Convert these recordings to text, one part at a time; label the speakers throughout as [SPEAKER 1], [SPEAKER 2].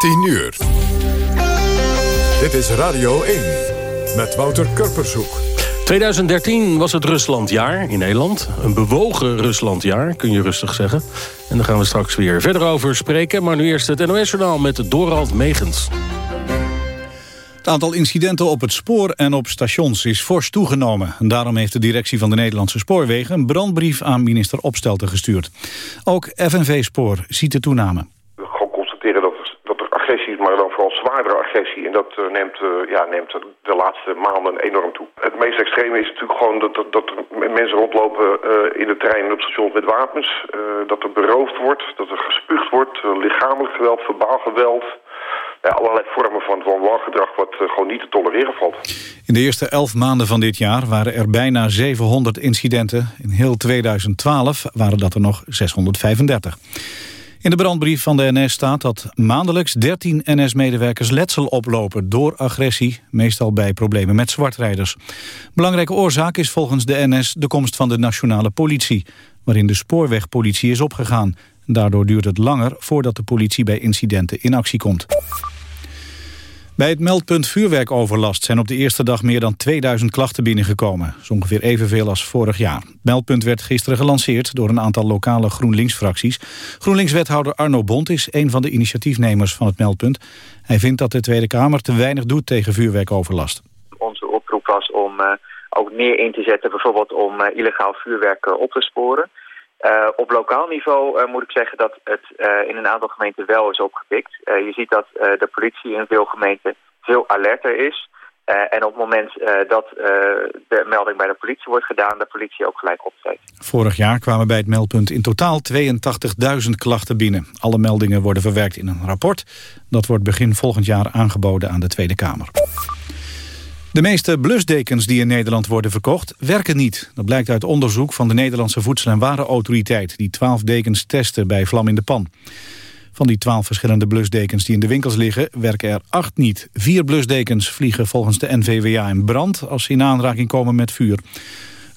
[SPEAKER 1] 10 uur. Dit is Radio 1 met Wouter Kurpershoek.
[SPEAKER 2] 2013 was het Ruslandjaar in Nederland. Een bewogen Ruslandjaar, kun je rustig zeggen. En daar gaan we straks weer verder over spreken. Maar nu eerst het NOS-journaal met Dorald Megens.
[SPEAKER 3] Het aantal incidenten op het spoor en op stations is fors toegenomen. En daarom heeft de directie van de Nederlandse Spoorwegen... een brandbrief aan minister Opstelten gestuurd. Ook FNV Spoor ziet de toename
[SPEAKER 4] maar dan vooral zwaardere agressie. En dat uh, neemt, uh, ja, neemt de laatste maanden enorm toe. Het meest extreme is natuurlijk gewoon dat, dat, dat mensen rondlopen uh, in de trein en op stations met wapens. dat er beroofd wordt, dat er gespuugd wordt, lichamelijk geweld, verbaal geweld. Allerlei vormen van, van wangedrag wat gewoon niet te tolereren valt.
[SPEAKER 3] In de eerste elf maanden van dit jaar waren er bijna 700 incidenten. In heel 2012 waren dat er nog 635. In de brandbrief van de NS staat dat maandelijks 13 NS-medewerkers letsel oplopen door agressie, meestal bij problemen met zwartrijders. Belangrijke oorzaak is volgens de NS de komst van de nationale politie, waarin de spoorwegpolitie is opgegaan. Daardoor duurt het langer voordat de politie bij incidenten in actie komt. Bij het meldpunt vuurwerkoverlast zijn op de eerste dag meer dan 2000 klachten binnengekomen. Is ongeveer evenveel als vorig jaar. Het meldpunt werd gisteren gelanceerd door een aantal lokale GroenLinks-fracties. GroenLinks-wethouder Arno Bond is een van de initiatiefnemers van het meldpunt. Hij vindt dat de Tweede Kamer te weinig doet tegen vuurwerkoverlast.
[SPEAKER 5] Onze oproep was om uh, ook meer in te zetten bijvoorbeeld om uh, illegaal vuurwerk uh, op te sporen. Uh, op lokaal niveau uh, moet ik zeggen dat het uh, in een aantal gemeenten wel is opgepikt. je ziet dat de politie in veel gemeenten veel alerter is. en op het moment dat de melding bij de politie wordt gedaan, de politie ook gelijk optreedt.
[SPEAKER 3] Vorig jaar kwamen bij het meldpunt in totaal 82.000 klachten binnen. Alle meldingen worden verwerkt in een rapport. Dat wordt begin volgend jaar aangeboden aan de Tweede Kamer. De meeste blusdekens die in Nederland worden verkocht werken niet. Dat blijkt uit onderzoek van de Nederlandse Voedsel- en Warenautoriteit... die 12 dekens testen bij vlam in de pan. Van die 12 verschillende blusdekens die in de winkels liggen... werken er 8 niet. Vier blusdekens vliegen volgens de NVWA in brand... als ze in aanraking komen met vuur.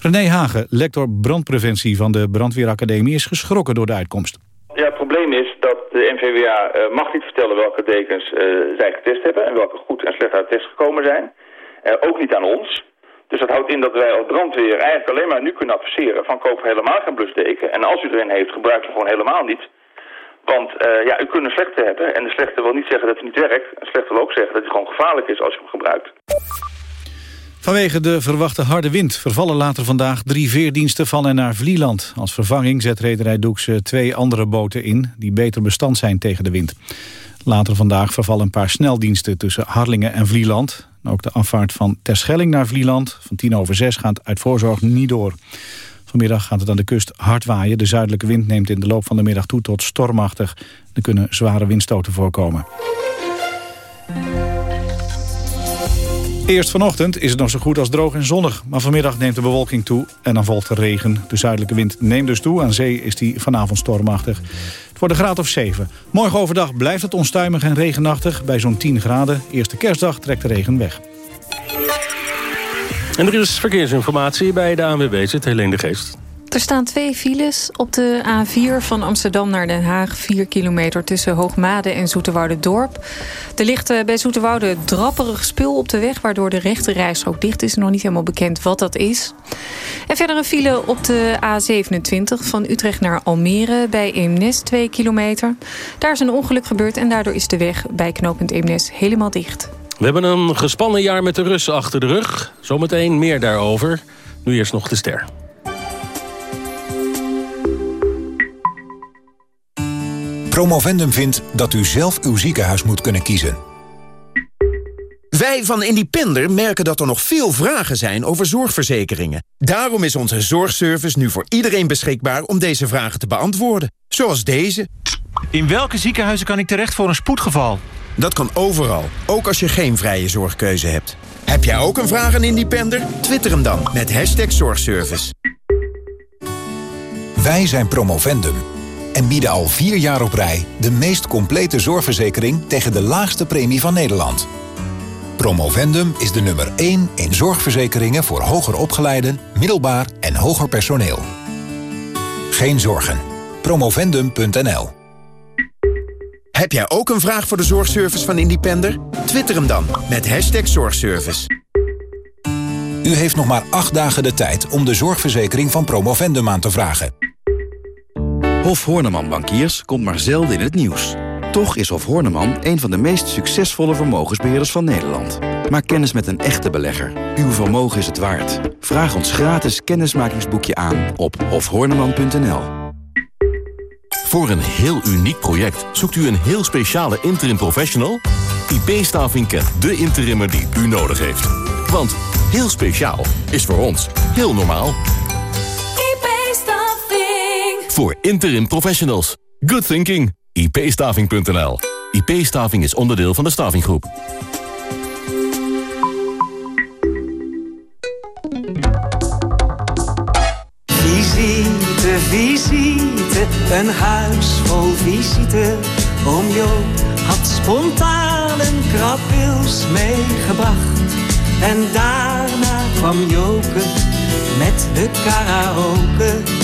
[SPEAKER 3] René Hagen, lector brandpreventie van de Brandweeracademie... is geschrokken door de uitkomst.
[SPEAKER 6] Ja, het probleem is dat de NVWA uh, mag niet vertellen welke dekens uh, zij getest hebben... en welke goed en slecht uit test gekomen zijn... Uh, ook niet aan ons. Dus dat houdt in dat wij als brandweer eigenlijk alleen maar nu kunnen adviseren van koop helemaal geen blusdeken. En als u erin heeft, gebruik ze gewoon helemaal niet. Want uh, ja, u kunt een slechte hebben en de slechte wil niet zeggen dat hij niet werkt. Een slechte wil ook zeggen dat hij gewoon gevaarlijk is als je hem gebruikt.
[SPEAKER 3] Vanwege de verwachte harde wind vervallen later vandaag drie veerdiensten van en naar Vlieland. Als vervanging zet rederij Doekse twee andere boten in die beter bestand zijn tegen de wind. Later vandaag vervallen een paar sneldiensten tussen Harlingen en Vlieland. Ook de afvaart van Terschelling naar Vlieland van tien over zes gaat uit voorzorg niet door. Vanmiddag gaat het aan de kust hard waaien. De zuidelijke wind neemt in de loop van de middag toe tot stormachtig. Er kunnen zware windstoten voorkomen. Eerst vanochtend is het nog zo goed als droog en zonnig. Maar vanmiddag neemt de bewolking toe en dan volgt de regen. De zuidelijke wind neemt dus toe. Aan zee is die vanavond stormachtig. Wordt een graad of 7. Morgen overdag blijft het onstuimig en regenachtig. Bij zo'n 10 graden. Eerste kerstdag trekt de regen weg.
[SPEAKER 2] En er is verkeersinformatie bij de ANWB, zit Helene de Geest.
[SPEAKER 7] Er staan twee files op de A4 van Amsterdam naar Den Haag. 4 kilometer tussen Hoogmade en Dorp. Er ligt eh, bij Zoeterwoude drapperig spul op de weg... waardoor de rechte ook dicht is. Nog niet helemaal bekend wat dat is. En verder een file op de A27 van Utrecht naar Almere... bij Eemnes 2 kilometer. Daar is een ongeluk gebeurd en daardoor is de weg bij knooppunt Eemnes helemaal dicht.
[SPEAKER 2] We hebben een gespannen jaar met de Russen achter de rug. Zometeen meer daarover. Nu eerst nog de ster.
[SPEAKER 8] Promovendum vindt dat u zelf uw ziekenhuis moet kunnen kiezen.
[SPEAKER 9] Wij van Independer merken dat er nog veel vragen zijn over zorgverzekeringen. Daarom is onze zorgservice nu voor iedereen beschikbaar om deze vragen te beantwoorden. Zoals deze.
[SPEAKER 10] In welke ziekenhuizen kan ik terecht voor een spoedgeval?
[SPEAKER 9] Dat kan overal, ook als je geen vrije zorgkeuze hebt. Heb jij ook een vraag aan Independer? Twitter hem dan met hashtag zorgservice.
[SPEAKER 8] Wij zijn Promovendum en bieden al vier jaar op rij... de meest complete zorgverzekering tegen de laagste premie van Nederland. Promovendum is de nummer 1 in zorgverzekeringen voor hoger opgeleiden, middelbaar en hoger personeel. Geen zorgen. Promovendum.nl
[SPEAKER 9] Heb jij ook een vraag voor de zorgservice van Independer? Twitter hem dan met hashtag zorgservice.
[SPEAKER 8] U heeft nog maar acht dagen de tijd om de zorgverzekering van Promovendum aan te vragen.
[SPEAKER 11] Hof Horneman Bankiers komt maar zelden in het nieuws. Toch is Hof Horneman een van de meest succesvolle vermogensbeheerders van Nederland. Maak kennis met een echte belegger. Uw vermogen is het waard. Vraag ons gratis kennismakingsboekje aan op hofhorneman.nl.
[SPEAKER 12] Voor een heel uniek project zoekt u een heel speciale interim professional? IP-staving kent de interimmer die u nodig heeft. Want heel speciaal is voor ons heel normaal. Voor interim professionals. Good thinking. ipstaving.nl. IP-staving is onderdeel van de Stavinggroep.
[SPEAKER 13] Visite, visite, een huis vol visite. Oom Joop had spontaan een meegebracht. En daarna kwam Joke met de karaoke.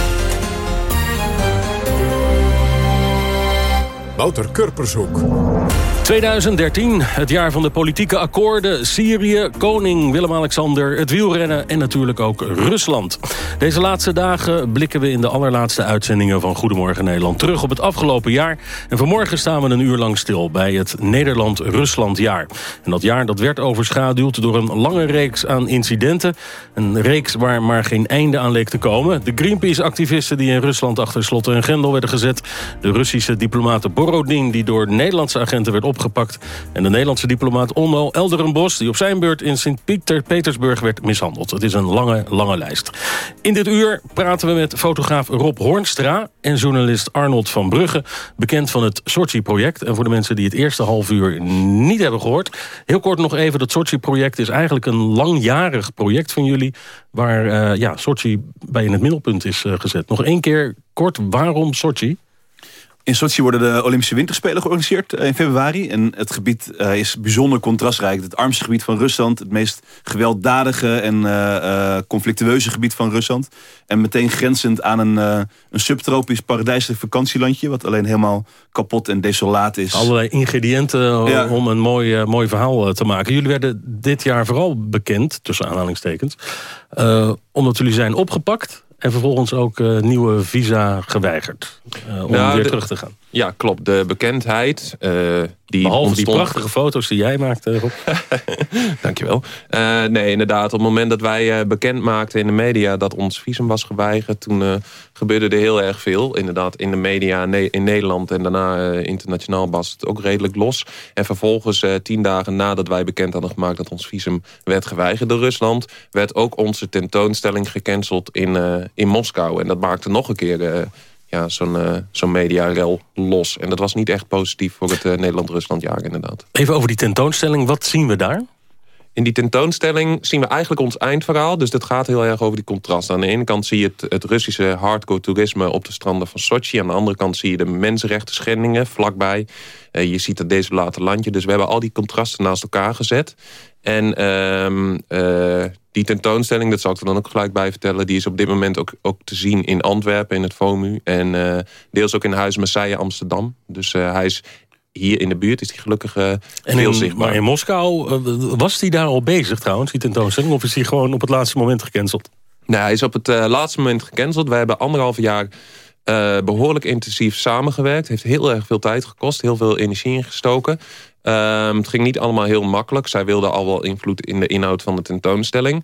[SPEAKER 1] Wouter Kurpershoek.
[SPEAKER 2] 2013, het jaar van de politieke akkoorden, Syrië, koning Willem-Alexander, het wielrennen en natuurlijk ook Rusland. Deze laatste dagen blikken we in de allerlaatste uitzendingen van Goedemorgen Nederland terug op het afgelopen jaar. En vanmorgen staan we een uur lang stil bij het Nederland-Rusland-jaar. En dat jaar dat werd overschaduwd door een lange reeks aan incidenten. Een reeks waar maar geen einde aan leek te komen. De Greenpeace-activisten die in Rusland achter slot en grendel werden gezet. De Russische diplomaat Borodin die door Nederlandse agenten werd opgepakt. En de Nederlandse diplomaat Onno Elderenbos... die op zijn beurt in Sint-Petersburg werd mishandeld. Het is een lange, lange lijst. In dit uur praten we met fotograaf Rob Hoornstra... en journalist Arnold van Brugge, bekend van het Sochi-project. En voor de mensen die het eerste half uur niet hebben gehoord... heel kort nog even, dat Sochi-project is eigenlijk een langjarig project van jullie... waar uh, ja, Sochi bij in het middelpunt is uh, gezet. Nog één keer kort, waarom Sochi?
[SPEAKER 14] In Sochi worden de Olympische Winterspelen georganiseerd in februari. En het gebied uh, is bijzonder contrastrijk. Het armste gebied van Rusland. Het meest gewelddadige en uh, uh, conflictueuze gebied van Rusland. En meteen grenzend aan een, een subtropisch paradijselijk vakantielandje. Wat alleen helemaal kapot en desolaat is.
[SPEAKER 2] Allerlei ingrediënten ja. om een mooi, mooi verhaal te maken. Jullie werden dit jaar vooral bekend, tussen aanhalingstekens. omdat jullie zijn opgepakt en vervolgens ook uh, nieuwe visa geweigerd uh, om nou, weer de, terug te gaan.
[SPEAKER 15] Ja, klopt. De bekendheid... Uh, die
[SPEAKER 2] Behalve
[SPEAKER 15] ontstond...
[SPEAKER 2] die prachtige foto's die jij maakte, Rob.
[SPEAKER 15] Dankjewel. Uh, nee, inderdaad. Op het moment dat wij uh, bekend maakten in de media... dat ons visum was geweigerd... toen uh, gebeurde er heel erg veel. Inderdaad, in de media in Nederland... en daarna internationaal was het ook redelijk los. En vervolgens, tien dagen nadat wij bekend hadden gemaakt... dat ons visum werd geweigerd door Rusland... werd ook onze tentoonstelling gecanceld in, in Moskou. En dat maakte nog een keer ja, zo'n uh, zo'n mediarel los. En dat was niet echt positief voor het uh, Nederland-Rusland-jaar inderdaad.
[SPEAKER 2] Even over die tentoonstelling, wat zien we daar?
[SPEAKER 15] In die tentoonstelling zien we eigenlijk ons eindverhaal. Dus dat gaat heel erg over die contrast. Aan de ene kant zie je het, het Russische hardcore toerisme op de stranden van Sochi. Aan de andere kant zie je de mensenrechten schendingen vlakbij. Uh, je ziet het desolate landje. Dus we hebben al die contrasten naast elkaar gezet. En um, uh, die tentoonstelling, dat zal ik er dan ook gelijk bij vertellen... die is op dit moment ook, ook te zien in Antwerpen, in het FOMU... en uh, deels ook in Huis Messiah Amsterdam. Dus uh, hij is hier in de buurt, is hij gelukkig
[SPEAKER 2] in,
[SPEAKER 15] zichtbaar.
[SPEAKER 2] Maar in Moskou, was hij daar al bezig trouwens, die tentoonstelling... of is hij gewoon op het laatste moment gecanceld?
[SPEAKER 15] Nou, hij is op het laatste moment gecanceld. We hebben anderhalf jaar... Uh, behoorlijk intensief samengewerkt. Heeft heel erg veel tijd gekost. Heel veel energie ingestoken. Um, het ging niet allemaal heel makkelijk. Zij wilde al wel invloed in de inhoud van de tentoonstelling.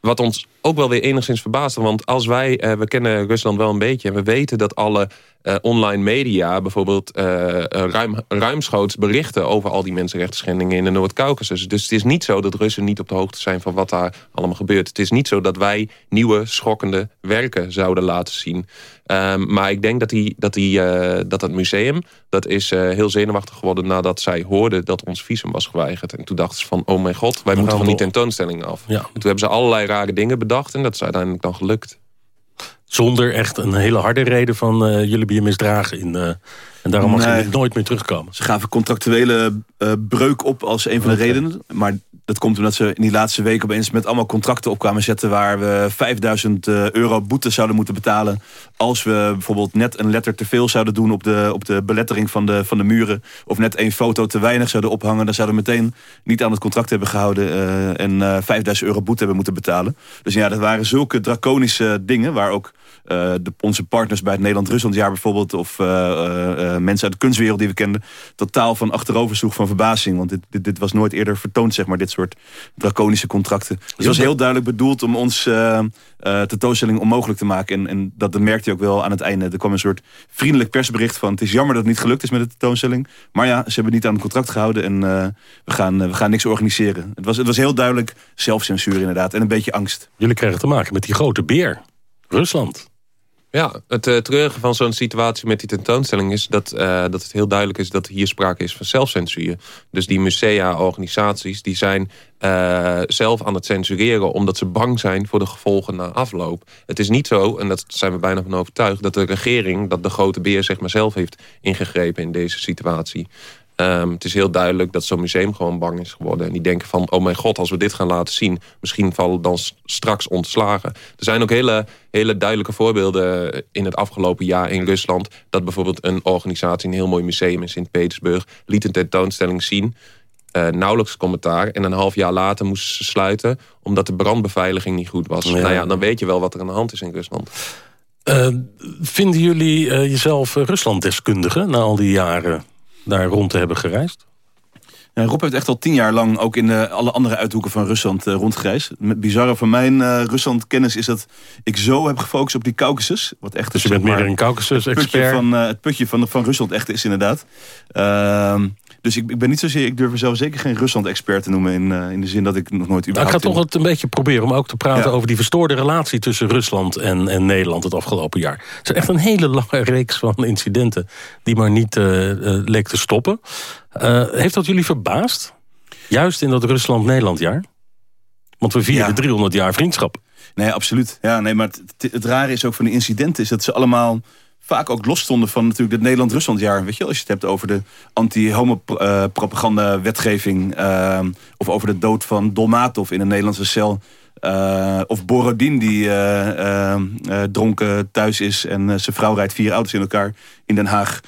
[SPEAKER 15] Wat ons ook wel weer enigszins verbaasde. Want als wij, uh, we kennen Rusland wel een beetje... en we weten dat alle uh, online media bijvoorbeeld... Uh, ruim, ruimschoots berichten over al die mensenrechten in de Noord-Caucasus. Dus het is niet zo dat Russen niet op de hoogte zijn van wat daar allemaal gebeurt. Het is niet zo dat wij nieuwe, schokkende werken zouden laten zien. Ehm, maar ik denk dat, die, dat, die, uh, dat het museum... dat is uh, heel zenuwachtig geworden nadat zij hoorden... dat ons visum was geweigerd. En toen dachten ze van, oh mijn god, wij moeten van die tentoonstelling af. Ja. En toen hebben ze allerlei rare dingen bedacht... en dat is uiteindelijk dan gelukt.
[SPEAKER 2] Zonder echt een hele harde reden van uh, jullie je misdragen in... en daarom mag nee. je nooit meer terugkomen.
[SPEAKER 14] Ze gaven contractuele breuk op als een van de redenen. Maar dat komt omdat ze in die laatste week opeens met allemaal contracten op kwamen zetten... waar we 5000 eh, euro boete zouden moeten betalen... als we bijvoorbeeld net een letter te veel zouden doen op de, op de belettering van de, van de muren... of net één foto te weinig zouden ophangen... dan zouden we meteen niet aan het contract hebben gehouden... Uh, en uh, eh, 5000 euro boete hebben moeten betalen. Dus ja, dat waren zulke draconische dingen... waar ook de, onze partners bij het Nederland-Ruslandjaar bijvoorbeeld... of mensen uit de kunstwereld die we kenden... totaal van achterover sloeg van verbazing. Want dit, dit, dit was nooit eerder vertoond, zeg maar, dit soort draconische contracten. Dus het was heel duidelijk bedoeld om ons tentoonstelling onmogelijk te maken. En, en dat, merkte je ook wel aan het einde. Er kwam een soort vriendelijk persbericht van... het is jammer dat het niet gelukt is met de tentoonstelling. Maar ja, ze hebben niet aan het contract gehouden en we, gaan, we gaan niks organiseren. Het was, het was heel duidelijk zelfcensuur inderdaad en een beetje angst.
[SPEAKER 2] Jullie krijgen te maken met die grote beer, Rusland.
[SPEAKER 15] Ja, het uh, treurige van zo'n situatie met die tentoonstelling is dat, uh, dat het heel duidelijk is dat hier sprake is van zelfcensuur. Dus die musea-organisaties die zijn uh, zelf aan het censureren omdat ze bang zijn voor de gevolgen na afloop. Het is niet zo, en daar zijn we bijna van overtuigd, dat de regering, dat de grote beer zeg maar zelf heeft ingegrepen in deze situatie. Um, het is heel duidelijk dat zo'n museum gewoon bang is geworden. En die denken van, oh mijn god, als we dit gaan laten zien... misschien vallen dan straks ontslagen. Er zijn ook hele, hele duidelijke voorbeelden in het afgelopen jaar in Rusland... dat bijvoorbeeld een organisatie, een heel mooi museum in Sint-Petersburg... liet een tentoonstelling zien, uh, nauwelijks commentaar... en een half jaar later moesten ze sluiten... omdat de brandbeveiliging niet goed was. Ja. Nou ja, dan weet je wel wat er aan de hand is in Rusland.
[SPEAKER 2] Uh, vinden jullie uh, jezelf Ruslanddeskundige na al die jaren daar rond te hebben gereisd?
[SPEAKER 14] Rob heeft echt al tien jaar lang ook in de, alle andere uithoeken van Rusland uh, rondgereisd. Het bizarre van mijn uh, Rusland-kennis is dat ik zo heb gefocust op die Caucasus. Wat echt
[SPEAKER 2] dus je bent meer een Caucasus-expert?
[SPEAKER 14] Van, uh, het putje van, van Rusland echt is inderdaad. Dus ik, ik, ben niet zozeer, ik durf mezelf zeker geen Rusland-expert te noemen... In, in de zin dat ik nog nooit überhaupt...
[SPEAKER 2] ik ga toch het een beetje proberen om ook te praten over die verstoorde relatie... tussen Rusland en, en Nederland het afgelopen jaar. Het is echt een hele lange reeks van incidenten... die maar niet leek te stoppen. Uh, heeft dat jullie verbaasd? Juist in dat Rusland-Nederland-jaar? Want we vieren ja. 300 jaar vriendschap.
[SPEAKER 14] Nee, absoluut. Ja, nee, maar het, het, rare is ook van de incidenten... is dat ze allemaal vaak ook los stonden van natuurlijk het Nederland-Rusland-jaar. Weet je, als je het hebt over de anti-homo-propaganda-wetgeving... Uh, of over de dood van Dolmatov in een Nederlandse cel... Uh, of Borodin die uh, dronken thuis is en zijn vrouw rijdt vier auto's in elkaar in Den Haag.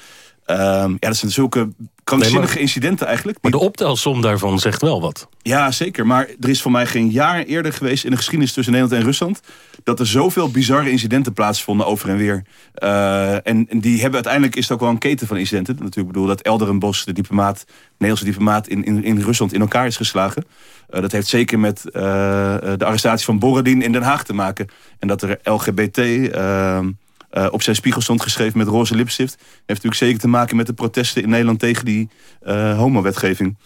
[SPEAKER 14] Ja, dat zijn zulke krankzinnige incidenten eigenlijk.
[SPEAKER 2] Maar de optelsom daarvan zegt wel wat.
[SPEAKER 14] Ja, zeker. Maar er is voor mij geen jaar eerder geweest... in de geschiedenis tussen Nederland en Rusland... dat er zoveel bizarre incidenten plaatsvonden over en weer. Uh, en, en, die hebben uiteindelijk... is het ook wel een keten van incidenten. Natuurlijk bedoel dat Elderenbos, de diplomaat... Nederlandse diplomaat in, in, in Rusland in elkaar is geslagen. Uh, dat heeft zeker met uh, de arrestatie van Borodin in Den Haag te maken. En dat er LGBT... Uh, op zijn spiegel stond geschreven met roze lipstift. Heeft natuurlijk zeker te maken met de protesten in Nederland tegen die uh, homowetgeving.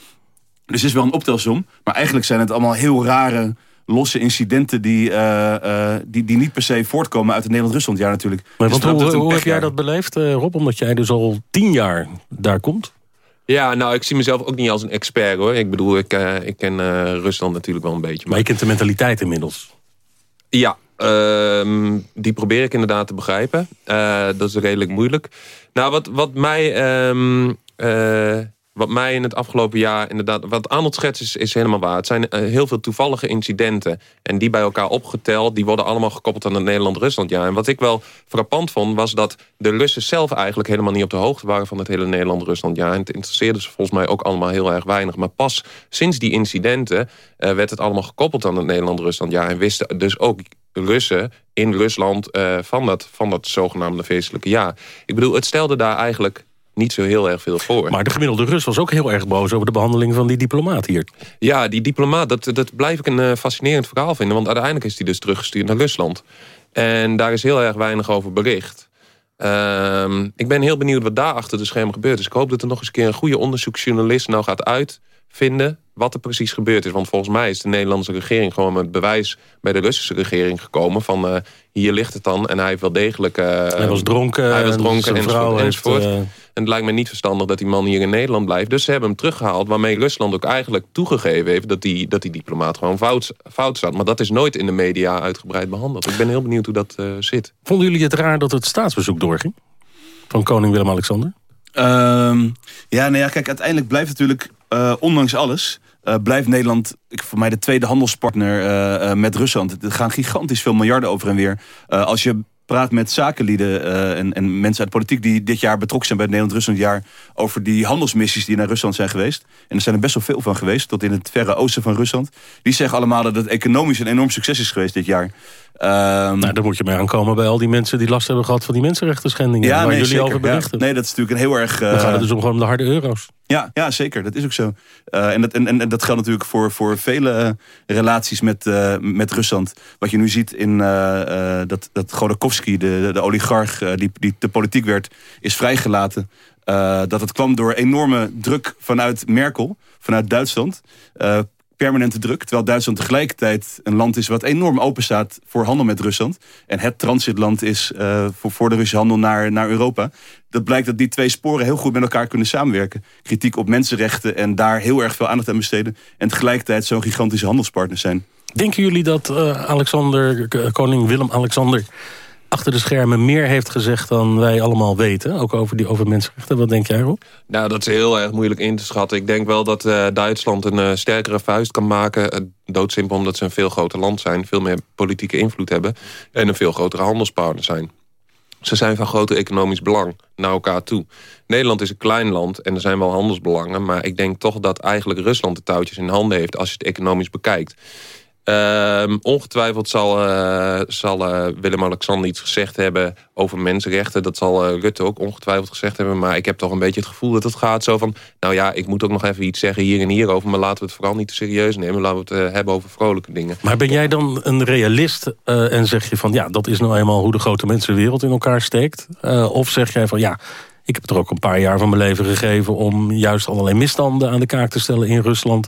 [SPEAKER 14] Dus het is wel een optelsom. Maar eigenlijk zijn het allemaal heel rare losse incidenten die, uh, die, die niet per se voortkomen uit het Nederland-Ruslandjaar natuurlijk.
[SPEAKER 2] Maar dus hoe, hoe heb jij dat beleefd, Rob? Omdat jij dus al tien jaar daar komt?
[SPEAKER 15] Ja, nou, ik zie mezelf ook niet als een expert hoor. Ik bedoel, ik, ik ken Rusland natuurlijk wel een beetje.
[SPEAKER 2] Maar... maar je kent de mentaliteit inmiddels?
[SPEAKER 15] Ja, Uh, die probeer ik inderdaad te begrijpen. Uh, dat is redelijk moeilijk. Nou, wat, wat mij... Um, uh, wat mij in het afgelopen jaar inderdaad... Wat Arnold schetst is, is helemaal waar. Het zijn uh, heel veel toevallige incidenten. En die bij elkaar opgeteld... die worden allemaal gekoppeld aan het Nederland-Rusland. Ja. En wat ik wel frappant vond... was dat de Russen zelf eigenlijk helemaal niet op de hoogte waren... van het hele Nederland-Rusland. Ja. En het interesseerde ze volgens mij ook allemaal heel erg weinig. Maar pas sinds die incidenten... Uh, werd het allemaal gekoppeld aan het Nederland-Rusland. Ja. En wisten dus ook Russen in Rusland uh, van, dat, van dat zogenaamde feestelijke jaar. Ik bedoel, het stelde daar eigenlijk niet zo heel erg veel voor.
[SPEAKER 2] Maar de gemiddelde Rus was ook heel erg boos over de behandeling van die diplomaat hier.
[SPEAKER 15] Ja, die diplomaat, dat, dat blijf ik een uh, fascinerend verhaal vinden. Want uiteindelijk is hij dus teruggestuurd naar Rusland. En daar is heel erg weinig over bericht. Uh, ik ben heel benieuwd wat daar achter de schermen gebeurt. Dus ik hoop dat er nog eens een keer een goede onderzoeksjournalist nou gaat uit vinden wat er precies gebeurd is. Want volgens mij is de Nederlandse regering gewoon met bewijs bij de Russische regering gekomen van uh, hier ligt het dan en hij heeft wel degelijk... Uh,
[SPEAKER 2] hij was dronken,
[SPEAKER 15] hij was dronken en enzovoort. enzovoort.
[SPEAKER 2] Heeft,
[SPEAKER 15] uh... En het lijkt me niet verstandig dat die man hier in Nederland blijft. Dus ze hebben hem teruggehaald, waarmee Rusland ook eigenlijk toegegeven heeft... dat die, dat die diplomaat gewoon fout, fout zat. Maar dat is nooit in de media uitgebreid behandeld. Ik ben heel benieuwd hoe dat zit.
[SPEAKER 2] Vonden jullie het raar dat het staatsbezoek doorging? Van koning Willem-Alexander?
[SPEAKER 14] Um, ja, nou ja, kijk, uiteindelijk blijft natuurlijk, ondanks alles... Uh, blijft Nederland ik, voor mij de tweede handelspartner uh, uh, met Rusland. Er gaan gigantisch veel miljarden over en weer. als je praat met zakenlieden en, en, mensen uit de politiek... die dit jaar betrokken zijn bij het Nederland-Rusland-jaar... over die handelsmissies die naar Rusland zijn geweest. En er zijn er best wel veel van geweest, tot in het verre oosten van Rusland. Die zeggen allemaal dat het economisch een enorm succes is geweest dit jaar.
[SPEAKER 2] Um, nou, daar moet je mee aankomen bij al die mensen die last hebben gehad van die mensenrechten schendingen.
[SPEAKER 14] Ja,
[SPEAKER 2] waar
[SPEAKER 14] nee,
[SPEAKER 2] jullie
[SPEAKER 14] zeker.
[SPEAKER 2] over berichten.
[SPEAKER 14] Ja, nee, dat is natuurlijk een heel erg...
[SPEAKER 2] Dan gaat het dus om gewoon de harde euro's.
[SPEAKER 14] Ja, ja, zeker. Dat is ook zo. Uh, en, dat, en, en, dat geldt natuurlijk voor, voor vele relaties met, uh, met Rusland. Wat je nu ziet in uh, dat, dat Godorkovsky, de, de oligarch die, die de politiek werd, is vrijgelaten. dat het kwam door enorme druk vanuit Merkel, vanuit Duitsland permanente druk. Terwijl Duitsland tegelijkertijd een land is wat enorm open staat voor handel met Rusland. En het transitland is uh, voor, de Russische handel naar, naar Europa. Dat blijkt dat die twee sporen heel goed met elkaar kunnen samenwerken. Kritiek op mensenrechten en daar heel erg veel aandacht aan besteden. En tegelijkertijd zo'n gigantische handelspartner zijn.
[SPEAKER 2] Denken jullie dat uh, Alexander, koning Willem-Alexander achter de schermen meer heeft gezegd dan wij allemaal weten. Ook over, die, over mensenrechten. Wat denk jij, Rob?
[SPEAKER 15] Nou, dat is heel erg moeilijk in te schatten. Ik denk wel dat uh, Duitsland een uh, sterkere vuist kan maken. Doodsimpel omdat ze een veel groter land zijn. Veel meer politieke invloed hebben. En een veel grotere handelspartner zijn. Ze zijn van groter economisch belang naar elkaar toe. Nederland is een klein land en er zijn wel handelsbelangen. Maar ik denk toch dat eigenlijk Rusland de touwtjes in handen heeft... als je het economisch bekijkt. Uh, ongetwijfeld zal, uh, zal uh, Willem-Alexander iets gezegd hebben over mensenrechten. Dat zal uh, Rutte ook ongetwijfeld gezegd hebben. Maar ik heb toch een beetje het gevoel dat het gaat zo van... nou ja, ik moet ook nog even iets zeggen hier en hier over... maar laten we het vooral niet te serieus nemen. Laten we het hebben over vrolijke dingen.
[SPEAKER 2] Maar ben jij dan een realist en zeg je van... ja, dat is nou eenmaal hoe de grote mensenwereld in elkaar steekt? of zeg jij van ja... Ik heb er ook een paar jaar van mijn leven gegeven... om juist allerlei misstanden aan de kaak te stellen in Rusland...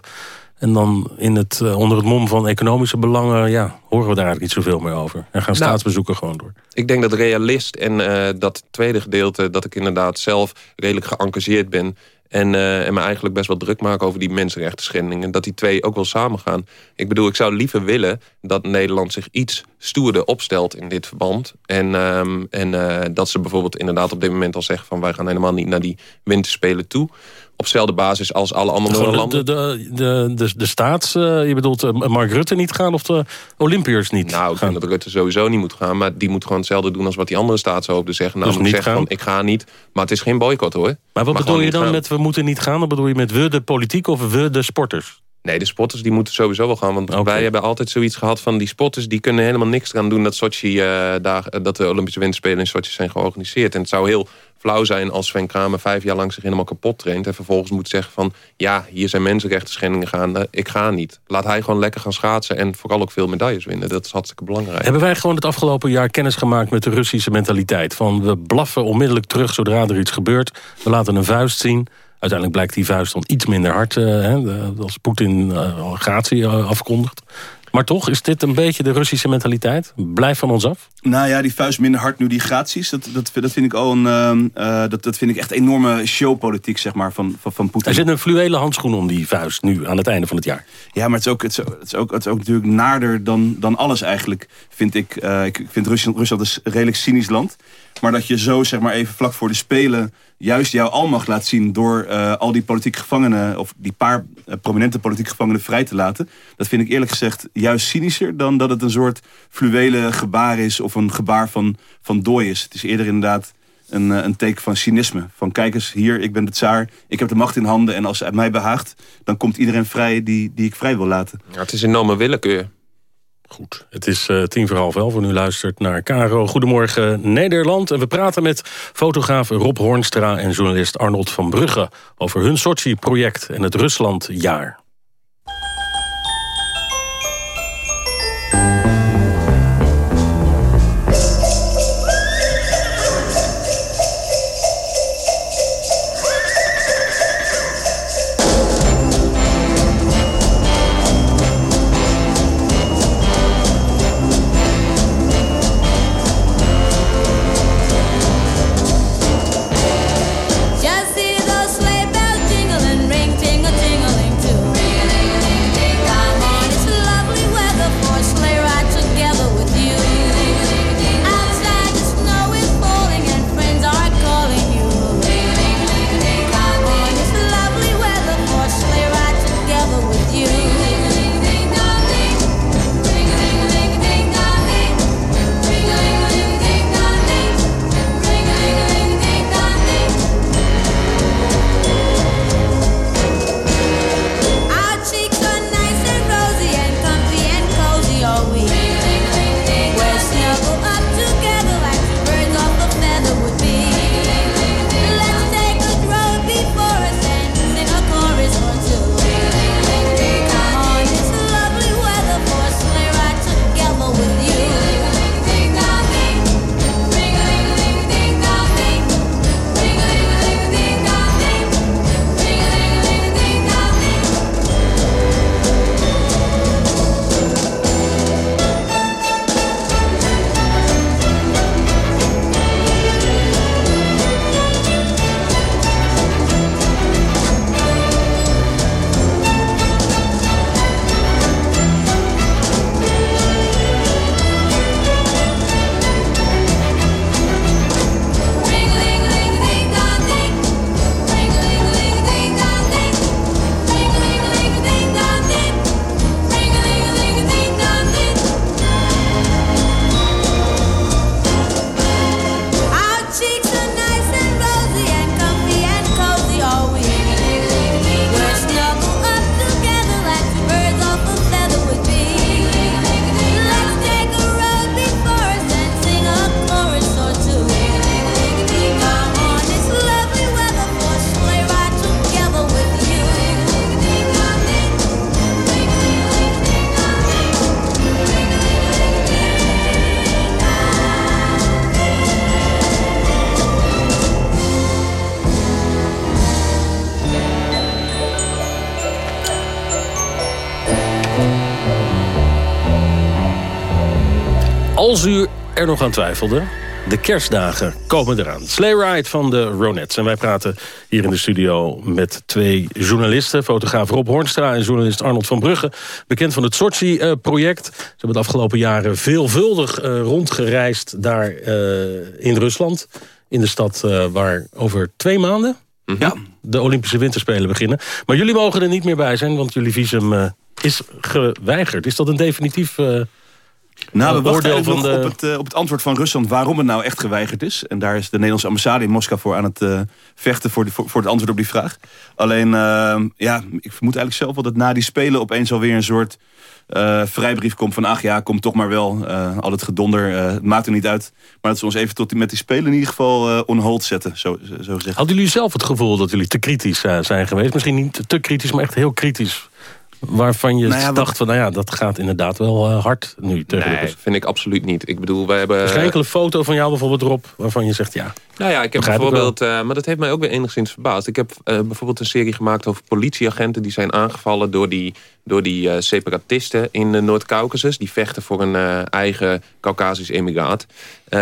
[SPEAKER 2] En dan in het, uh, onder het mom van economische belangen... Ja, horen we daar eigenlijk niet zoveel meer over. En gaan nou, staatsbezoeken gewoon door.
[SPEAKER 15] Ik denk dat realist en uh, dat tweede gedeelte... dat ik inderdaad zelf redelijk geëngageerd ben... En, uh, en me eigenlijk best wel druk maken over die mensenrechten schendingen. Dat die twee ook wel samengaan. Ik bedoel, ik zou liever willen dat Nederland zich iets stoerder opstelt in dit verband. En, um, en uh, dat ze bijvoorbeeld inderdaad op dit moment al zeggen... van wij gaan helemaal niet naar die winterspelen toe op dezelfde basis als alle andere
[SPEAKER 2] de,
[SPEAKER 15] landen.
[SPEAKER 2] De, de, de, de, staats, uh, je bedoelt uh, Mark Rutte niet gaan of de Olympiërs niet
[SPEAKER 15] Nou, ik vind dat Rutte sowieso niet moet gaan. Maar die moet gewoon hetzelfde doen als wat die andere staatshoofden zeggen. Nou, dus zeggen van, ik ga niet. Maar het is geen boycott hoor.
[SPEAKER 2] Maar wat maar bedoel je dan gaan. met we moeten niet gaan? Dan bedoel je met we de politiek of we de sporters?
[SPEAKER 15] Nee, de sporters die moeten sowieso wel gaan. Want okay. wij hebben altijd zoiets gehad van die sporters... die kunnen helemaal niks eraan doen dat, Sochi, uh, daar, dat de Olympische Winterspelen in Sochi zijn georganiseerd. En het zou heel flauw zijn als Sven Kramer vijf jaar lang zich helemaal kapot traint... en vervolgens moet zeggen van... ja, hier zijn mensenrechten schendingen gaan, ik ga niet. Laat hij gewoon lekker gaan schaatsen en vooral ook veel medailles winnen. Dat is hartstikke belangrijk.
[SPEAKER 2] Hebben wij gewoon het afgelopen jaar kennis gemaakt met de Russische mentaliteit? Van we blaffen onmiddellijk terug zodra er iets gebeurt. We laten een vuist zien... Uiteindelijk blijkt die vuist dan iets minder hard... Uh, hè, als Poetin uh, gratie uh, afkondigt. Maar toch, is dit een beetje de Russische mentaliteit? Blijf van ons af?
[SPEAKER 14] Nou ja, die vuist minder hard nu die graties. Dat, dat, dat vind ik al een. Uh, dat, dat vind ik echt enorme showpolitiek, zeg maar, van, van, van Poetin.
[SPEAKER 2] Er zit een fluwele handschoen om die vuist nu aan het einde van het jaar.
[SPEAKER 14] Ja, maar het is ook, het is, het is ook, het is ook natuurlijk naarder dan, dan alles eigenlijk, vind ik. Uh, ik vind Rusland, Rusland een redelijk cynisch land. Maar dat je zo, zeg maar, even vlak voor de Spelen juist jouw almacht laat zien... door uh, al die politieke gevangenen, of die paar uh, prominente politieke gevangenen vrij te laten... dat vind ik eerlijk gezegd juist cynischer... dan dat het een soort fluwele gebaar is of een gebaar van, van dooi is. Het is eerder inderdaad een, uh, een teken van cynisme. Van kijk eens, hier, ik ben de tsaar, ik heb de macht in handen... en als het mij behaagt, dan komt iedereen vrij die, die ik vrij wil laten.
[SPEAKER 15] Ja, het is enorme willekeur.
[SPEAKER 2] Goed, het is uh, tien voor half elf en u luistert naar Caro. Goedemorgen Nederland. En we praten met fotograaf Rob Hornstra en journalist Arnold van Brugge... over hun Sochi-project en het Ruslandjaar. Als u er nog aan twijfelde, de kerstdagen komen eraan. Sleigh Ride van de Ronettes. En wij praten hier in de studio met twee journalisten. Fotograaf Rob Hornstra en journalist Arnold van Brugge. Bekend van het Sochi-project. Ze hebben de afgelopen jaren veelvuldig uh, rondgereisd daar uh, in Rusland. In de stad uh, waar over twee maanden ja. de Olympische Winterspelen beginnen. Maar jullie mogen er niet meer bij zijn, want jullie visum is geweigerd. Is dat een definitief...
[SPEAKER 14] Nou, we wachten nog de... op, het, uh, op het antwoord van Rusland waarom het nou echt geweigerd is. En daar is de Nederlandse ambassade in Moskou voor aan het uh, vechten voor, de, voor, voor, het antwoord op die vraag. Alleen, uh, ja, ik vermoed eigenlijk zelf wel dat na die Spelen opeens alweer een soort vrijbrief komt van... ach ja, kom toch maar wel, al het gedonder, het maakt er niet uit. Maar dat ze ons even tot die, met die Spelen in ieder geval on hold zetten, zo, zo gezegd.
[SPEAKER 2] Hadden jullie zelf het gevoel dat jullie te kritisch zijn geweest? Misschien niet te kritisch, maar echt heel kritisch waarvan je nou ja, dacht van, nou ja, dat gaat inderdaad wel uh, hard nu tegen
[SPEAKER 15] Nee, vind ik absoluut niet. Ik bedoel, wij hebben...
[SPEAKER 2] Er is geen enkele foto van jou bijvoorbeeld erop, waarvan je zegt, ja...
[SPEAKER 15] Nou ja, ik heb bijvoorbeeld, uh, maar dat heeft mij ook weer enigszins verbaasd. Ik heb uh, bijvoorbeeld een serie gemaakt over politieagenten... die zijn aangevallen door die, door die uh, separatisten in de Noord-Caucasus. Die vechten voor een eigen Caucasisch emigraat.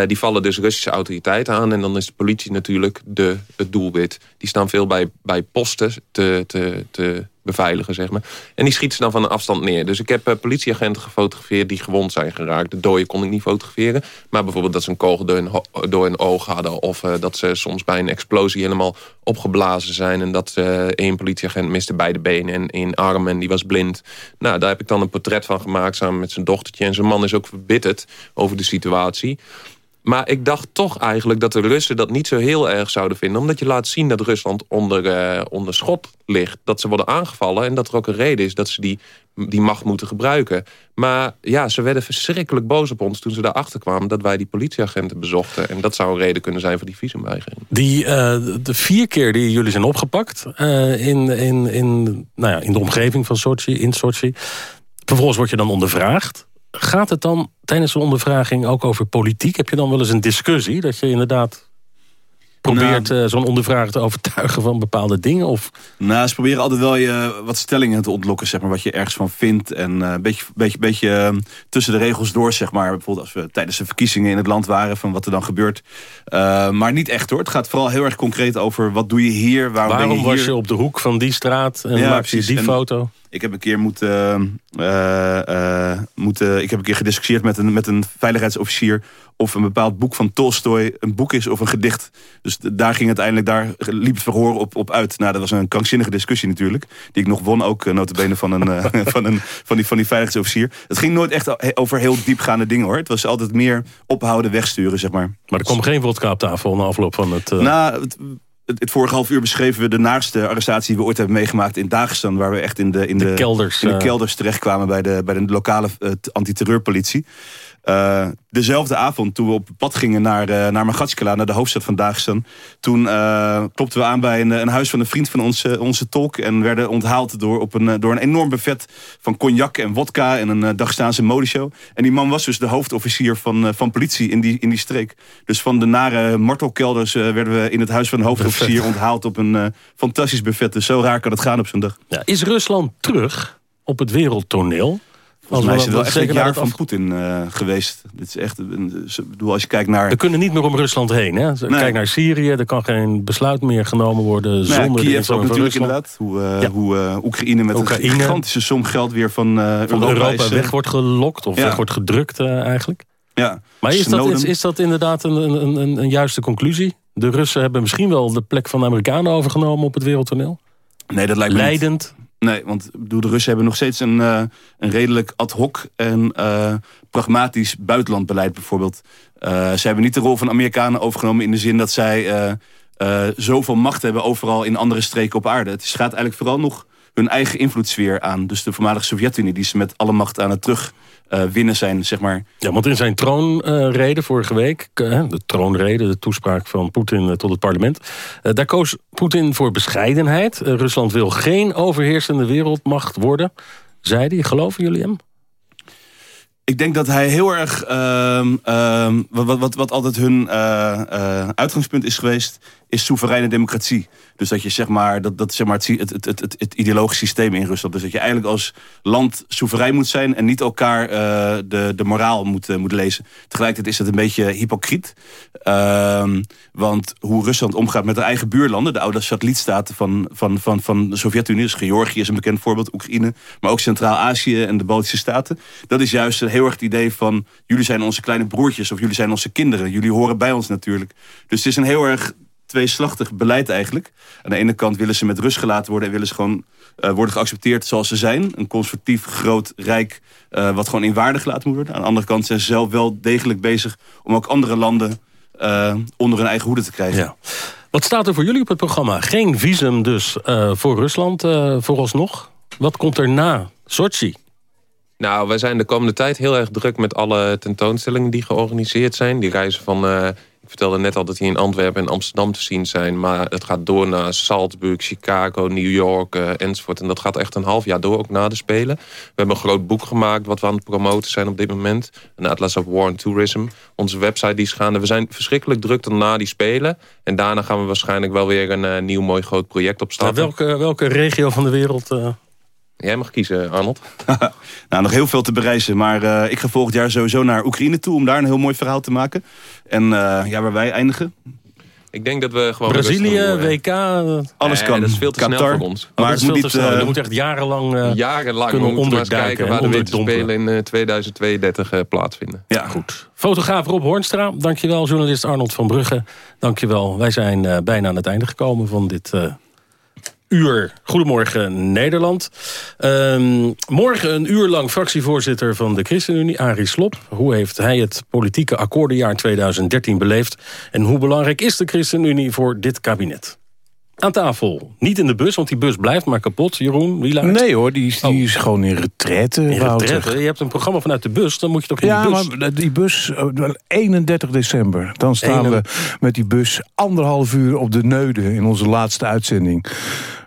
[SPEAKER 15] die vallen dus Russische autoriteiten aan. En dan is de politie natuurlijk de, het doelwit. Die staan veel bij, bij posten te, te, te beveiligen, zeg maar. En die schieten ze dan van een afstand neer. Dus ik heb uh, politieagenten gefotografeerd die gewond zijn geraakt. De dode kon ik niet fotograferen. Maar bijvoorbeeld dat ze een kogel door hun, door hun oog hadden... of uh, dat ze soms bij een explosie helemaal opgeblazen zijn... en dat uh, één politieagent miste beide benen en één arm en die was blind. Nou, daar heb ik dan een portret van gemaakt samen met zijn dochtertje. En zijn man is ook verbitterd over de situatie. Maar ik dacht toch eigenlijk dat de Russen dat niet zo heel erg zouden vinden. Omdat je laat zien dat Rusland onder, uh, onder schot ligt. Dat ze worden aangevallen en dat er ook een reden is dat ze die, die macht moeten gebruiken. Maar ja, ze werden verschrikkelijk boos op ons toen ze daarachter kwamen... dat wij die politieagenten bezochten. En dat zou een reden kunnen zijn voor die visumweigering.
[SPEAKER 2] Die, uh, de vier keer die jullie zijn opgepakt uh, in, in, in, nou ja, in de omgeving van Sochi, in Sochi... vervolgens word je dan ondervraagd gaat het dan tijdens een ondervraging ook over politiek? Heb je dan wel eens een discussie dat je inderdaad probeert nou, uh, zo'n ondervrager te overtuigen van bepaalde dingen? Of?
[SPEAKER 14] Nou, ze proberen altijd wel je wat stellingen te ontlokken, zeg maar, wat je ergens van vindt. En uh, een beetje, beetje, beetje uh, tussen de regels door, zeg maar. Bijvoorbeeld als we tijdens de verkiezingen in het land waren, van wat er dan gebeurt. maar niet echt hoor. Het gaat vooral heel erg concreet over wat doe je hier, waarom, je hier?
[SPEAKER 2] was je op de hoek van die straat en ja, maak je die en, foto?
[SPEAKER 14] Ik heb een keer moeten, uh, uh, moeten ik heb een keer gediscussieerd met een, met een veiligheidsofficier of een bepaald boek van Tolstoy een boek is of een gedicht. Dus daar ging uiteindelijk, daar liep het verhoor op, op uit. Nou, dat was een krankzinnige discussie natuurlijk. Die ik nog won, ook uh, notabene van, een, van, een, van, die, van die veiligheidsofficier. Het ging nooit echt over heel diepgaande dingen hoor. Het was altijd meer ophouden, wegsturen, zeg maar.
[SPEAKER 2] Maar er kwam geen vodka op tafel na afloop van het... Uh...
[SPEAKER 14] Nou, het, het, vorige half uur beschreven we de naarste arrestatie die we ooit hebben meegemaakt in Dagestan. Waar we echt in de, in de,
[SPEAKER 2] de kelders,
[SPEAKER 14] in de kelders terechtkwamen bij de, bij de lokale uh, antiterreurpolitie. Uh, dezelfde avond, toen we op pad gingen naar, uh, naar Magatskala, naar de hoofdstad van Dagestan. Toen uh, klopten we aan bij een, een, huis van een vriend van onze, onze tolk. En werden onthaald door, op een, door een enorm buffet van cognac en wodka en een Dagestaanse modeshow. En die man was dus de hoofdofficier van, van politie in die, in die streek. Dus van de nare martelkelders werden we in het huis van de hoofdofficier buffet. onthaald op een fantastisch buffet. Dus zo raar kan het gaan op zo'n dag.
[SPEAKER 2] Ja, is Rusland terug op het wereldtoneel?
[SPEAKER 14] Volgens mij is het wel echt een jaar van Poetin uh, geweest. Dit is echt, bedoel, als je kijkt naar...
[SPEAKER 2] We kunnen niet meer om Rusland heen. Hè? Nee. Kijk naar Syrië, er kan geen besluit meer genomen worden
[SPEAKER 14] nee,
[SPEAKER 2] zonder
[SPEAKER 14] Kiev ook natuurlijk inderdaad. Hoe, uh, ja. hoe uh, Oekraïne met Oekraïne. een gigantische som geld weer van,
[SPEAKER 2] van Europa, Europa is, weg wordt gelokt of ja. weg wordt gedrukt eigenlijk.
[SPEAKER 14] Ja.
[SPEAKER 2] Maar is dat, is, is dat inderdaad een, een, een, een juiste conclusie? De Russen hebben misschien wel de plek van de Amerikanen overgenomen op het wereldtoneel?
[SPEAKER 14] Nee, dat lijkt me
[SPEAKER 2] Leidend.
[SPEAKER 14] Niet. Nee, want bedoel, de Russen hebben nog steeds een, uh, een redelijk ad hoc en uh, pragmatisch buitenlandbeleid bijvoorbeeld. Uh, ze hebben niet de rol van Amerikanen overgenomen in de zin dat zij zoveel macht hebben overal in andere streken op aarde. Het gaat eigenlijk vooral nog hun eigen invloedssfeer aan. Dus de voormalige Sovjet-Unie die ze met alle macht aan het terug uh, winnen zijn, zeg maar.
[SPEAKER 2] Ja, want in zijn troonrede uh, vorige week, uh, de troonrede, de toespraak van Poetin tot het parlement, daar koos Poetin voor bescheidenheid. Rusland wil geen overheersende wereldmacht worden, zei hij. Geloven jullie hem?
[SPEAKER 14] Ik denk dat hij heel erg, uh, uh, wat, wat, wat altijd hun uitgangspunt is geweest, is soevereine democratie. Dus dat je zeg maar, dat, dat, zeg maar het, het, het, het, het ideologisch systeem in Rusland. Dus dat je eigenlijk als land soeverein moet zijn en niet elkaar uh, de, de moraal moet, uh, lezen. Tegelijkertijd is het een beetje hypocriet. Uh, want hoe Rusland omgaat met de eigen buurlanden, de oude satellietstaten van, van, van, van de Sovjet-Unie, dus Georgië is een bekend voorbeeld, Oekraïne, maar ook Centraal-Azië en de Baltische Staten. Dat is juist heel erg het idee van jullie zijn onze kleine broertjes of jullie zijn onze kinderen. Jullie horen bij ons natuurlijk. Dus het is een heel erg tweeslachtig beleid eigenlijk. Aan de ene kant willen ze met rust gelaten worden... en willen ze gewoon uh, worden geaccepteerd zoals ze zijn. Een conservatief, groot, rijk, uh, wat gewoon in waarde gelaten moet worden. Aan de andere kant zijn ze zelf wel degelijk bezig... om ook andere landen uh, onder hun eigen hoede te krijgen.
[SPEAKER 2] Ja. Wat staat er voor jullie op het programma? Geen visum dus voor Rusland vooralsnog. Wat komt er na Sochi?
[SPEAKER 15] Nou, wij zijn de komende tijd heel erg druk met alle tentoonstellingen die georganiseerd zijn. Die reizen van uh, vertelde net al dat die in Antwerpen en Amsterdam te zien zijn. Maar het gaat door naar Salzburg, Chicago, New York uh, enzovoort. En dat gaat echt een half jaar door, ook na de Spelen. We hebben een groot boek gemaakt wat we aan het promoten zijn op dit moment. Een Atlas of War and Tourism. Onze website die is gaande. We zijn verschrikkelijk druk dan na die Spelen. En daarna gaan we waarschijnlijk wel weer een uh, nieuw mooi groot project opstarten.
[SPEAKER 2] welke, welke regio van de wereld...
[SPEAKER 15] Jij mag kiezen, Arnold.
[SPEAKER 14] nou, nog heel veel te bereizen. Maar uh, ik ga volgend jaar sowieso naar Oekraïne toe... om daar een heel mooi verhaal te maken. En uh, ja, waar wij eindigen...
[SPEAKER 15] Ik denk dat we gewoon...
[SPEAKER 2] Brazilië, WK...
[SPEAKER 14] Alles
[SPEAKER 15] nee,
[SPEAKER 14] kan.
[SPEAKER 15] dat is veel te
[SPEAKER 14] Qatar,
[SPEAKER 15] snel voor ons.
[SPEAKER 2] Maar het moet niet... Uh, moet echt jarenlang uh,
[SPEAKER 15] Jarenlang.
[SPEAKER 2] kunnen
[SPEAKER 15] we moeten
[SPEAKER 2] onderduiken
[SPEAKER 15] kijken waar de winterspelen in 2032 uh, plaatsvinden.
[SPEAKER 2] Ja, goed. Fotograaf Rob Hornstra, dankjewel. Journalist Arnold van Brugge, dankjewel. Wij zijn uh, bijna aan het einde gekomen van dit uur. Goedemorgen Nederland. Um, morgen een uur lang fractievoorzitter van de ChristenUnie, Arie Slop. Hoe heeft hij het politieke akkoordenjaar 2013 beleefd? En hoe belangrijk is de ChristenUnie voor dit kabinet? Aan tafel. Niet in de bus, want die bus blijft maar kapot. Jeroen, Wielaert?
[SPEAKER 16] Nee hoor, die is, die oh. is gewoon in retraite.
[SPEAKER 2] In retraite? Je hebt een programma vanuit de bus, dan moet je toch in
[SPEAKER 16] ja,
[SPEAKER 2] die bus?
[SPEAKER 16] Ja, maar die bus, 31 december. Dan staan 1... we met die bus anderhalf uur op de Neude in onze laatste uitzending.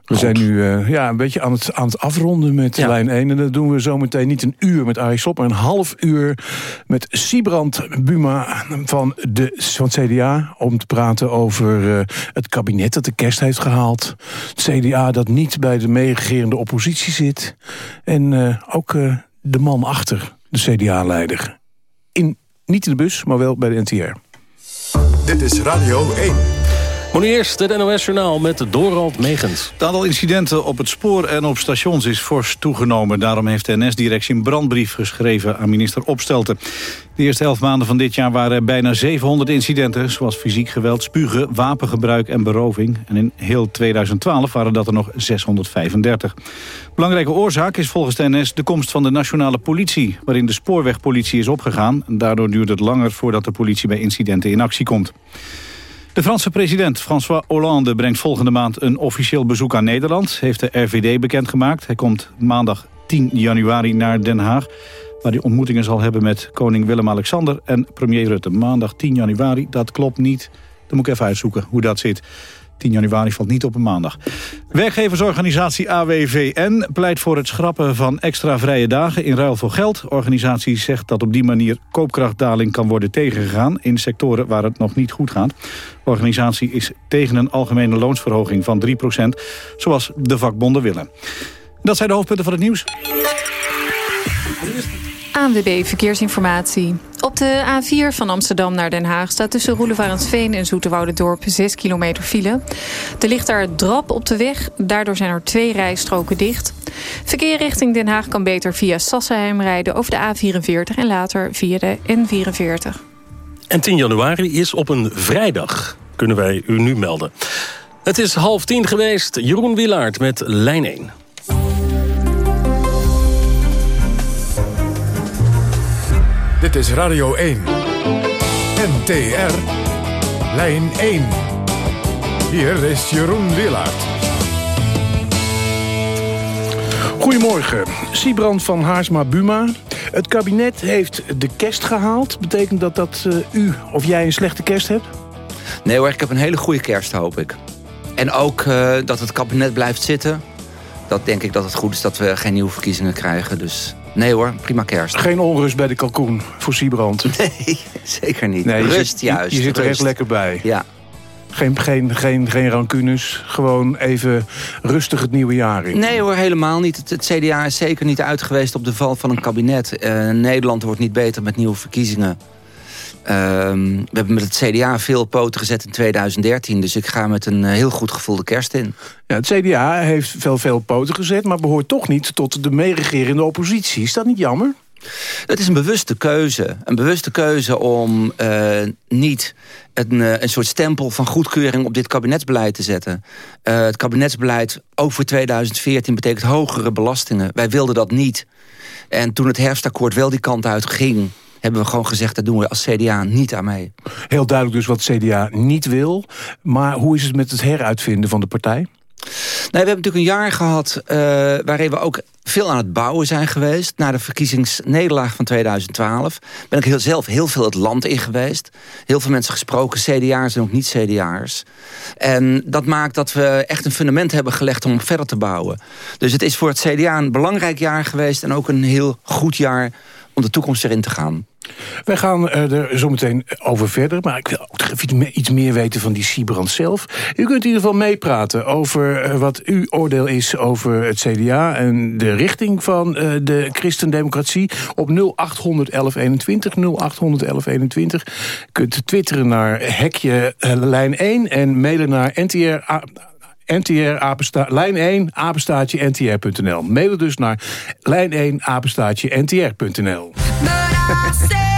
[SPEAKER 16] We Goed. zijn nu uh, ja, een beetje aan het, aan het afronden met ja. lijn 1. En dat doen we zometeen niet een uur met Arie Slob... maar een half uur met Siebrand Buma van, de, van het CDA... om te praten over uh, het kabinet dat de kerst heeft gehaald. Het CDA dat niet bij de meeregerende oppositie zit. En uh, ook de man achter de CDA-leider. In, niet in de bus, maar wel bij de NTR.
[SPEAKER 1] Dit is Radio 1.
[SPEAKER 2] Maar nu eerst het NOS-journaal met Dorald Megens.
[SPEAKER 3] Het aantal incidenten op het spoor en op stations is fors toegenomen. Daarom heeft de NS-directie een brandbrief geschreven aan minister Opstelten. De eerste elf maanden van dit jaar waren er bijna 700 incidenten... zoals fysiek geweld, spugen, wapengebruik en beroving. En in heel 2012 waren dat er nog 635. Belangrijke oorzaak is volgens de NS de komst van de nationale politie... waarin de spoorwegpolitie is opgegaan. Daardoor duurt het langer voordat de politie bij incidenten in actie komt. De Franse president François Hollande brengt volgende maand een officieel bezoek aan Nederland, heeft de RVD bekendgemaakt. Hij komt maandag 10 januari naar Den Haag, waar hij ontmoetingen zal hebben met koning Willem-Alexander en premier Rutte. Maandag 10 januari, dat klopt niet. Dan moet ik even uitzoeken hoe dat zit. 10 januari valt niet op een maandag. Werkgeversorganisatie AWVN pleit voor het schrappen van extra vrije dagen in ruil voor geld. Organisatie zegt dat op die manier koopkrachtdaling kan worden tegengegaan in sectoren waar het nog niet goed gaat. Organisatie is tegen een algemene loonsverhoging van 3% zoals de vakbonden willen. Dat zijn de hoofdpunten van het nieuws.
[SPEAKER 7] ANWB Verkeersinformatie. Op de A4 van Amsterdam naar Den Haag staat tussen Roelevarensveen en Zoeterwoudendorp 6 kilometer file. Er ligt daar drap op de weg, daardoor zijn er twee rijstroken dicht. Verkeer richting Den Haag kan beter via Sassenheim rijden over de A44 en later via de N44.
[SPEAKER 2] En 10 januari is op een vrijdag, kunnen wij u nu melden. Het is half tien geweest, Jeroen Wilaert met Lijn 1.
[SPEAKER 1] Dit is Radio 1. NTR. Lijn 1. Hier is Jeroen Willaert.
[SPEAKER 16] Goedemorgen. Siebrand van Haarsma Buma. Het kabinet heeft de kerst gehaald. Betekent dat dat uh, u of jij een slechte kerst hebt?
[SPEAKER 17] Nee hoor, ik heb een hele goede kerst, hoop ik. En ook uh, dat het kabinet blijft zitten. Dat denk ik dat het goed is dat we geen nieuwe verkiezingen krijgen. Dus Nee hoor, prima kerst.
[SPEAKER 16] Geen onrust bij de kalkoen voor Siebrand?
[SPEAKER 17] Nee, zeker niet.
[SPEAKER 16] Nee,
[SPEAKER 17] Rust
[SPEAKER 16] zit,
[SPEAKER 17] juist.
[SPEAKER 16] Je, je zit er echt lekker bij.
[SPEAKER 17] Ja.
[SPEAKER 16] Geen, geen, geen, geen rancunes, gewoon even rustig het nieuwe jaar in.
[SPEAKER 17] Nee hoor, helemaal niet. Het, het CDA is zeker niet uit geweest op de val van een kabinet. Eh, Nederland wordt niet beter met nieuwe verkiezingen. Ehm, we hebben met het CDA veel poten gezet in 2013. Dus ik ga met een eh, heel goed gevoel de kerst in.
[SPEAKER 16] Ja, het CDA heeft veel, veel poten gezet... maar behoort toch niet tot de meeregerende oppositie. Is dat niet jammer?
[SPEAKER 17] Het is een bewuste keuze. Een bewuste keuze om uh, niet een, uh, een soort stempel van goedkeuring op dit kabinetsbeleid te zetten. Uh, het kabinetsbeleid, ook voor 2014, betekent hogere belastingen. Wij wilden dat niet. En toen het herfstakkoord wel die kant uit ging hebben we gewoon gezegd, dat doen we als CDA niet aan mee.
[SPEAKER 16] Heel duidelijk dus wat CDA niet wil. Maar hoe is het met het heruitvinden van de partij?
[SPEAKER 17] Nee, we hebben natuurlijk een jaar gehad uh, waarin we ook veel aan het bouwen zijn geweest. Na de verkiezingsnederlaag van 2012 ben ik heel, zelf heel veel het land in geweest. Heel veel mensen gesproken, CDA'ers en ook niet-CDA'ers. En dat maakt dat we echt een fundament hebben gelegd om verder te bouwen. Dus het is voor het CDA een belangrijk jaar geweest... en ook een heel goed jaar om de toekomst erin te gaan.
[SPEAKER 16] Wij gaan er zo meteen over verder. Maar ik wil ook iets meer weten van die Siebrand zelf. U kunt in ieder geval meepraten over wat uw oordeel is over het CDA... en de richting van de christendemocratie op 0800 1121. 0800 1121. U kunt twitteren naar hekje lijn 1 en mailen naar ntr NTR, apensta lijn 1, apenstaatje ntr.nl. Mailen dus naar lijn 1, apenstaatje ntr.nl. say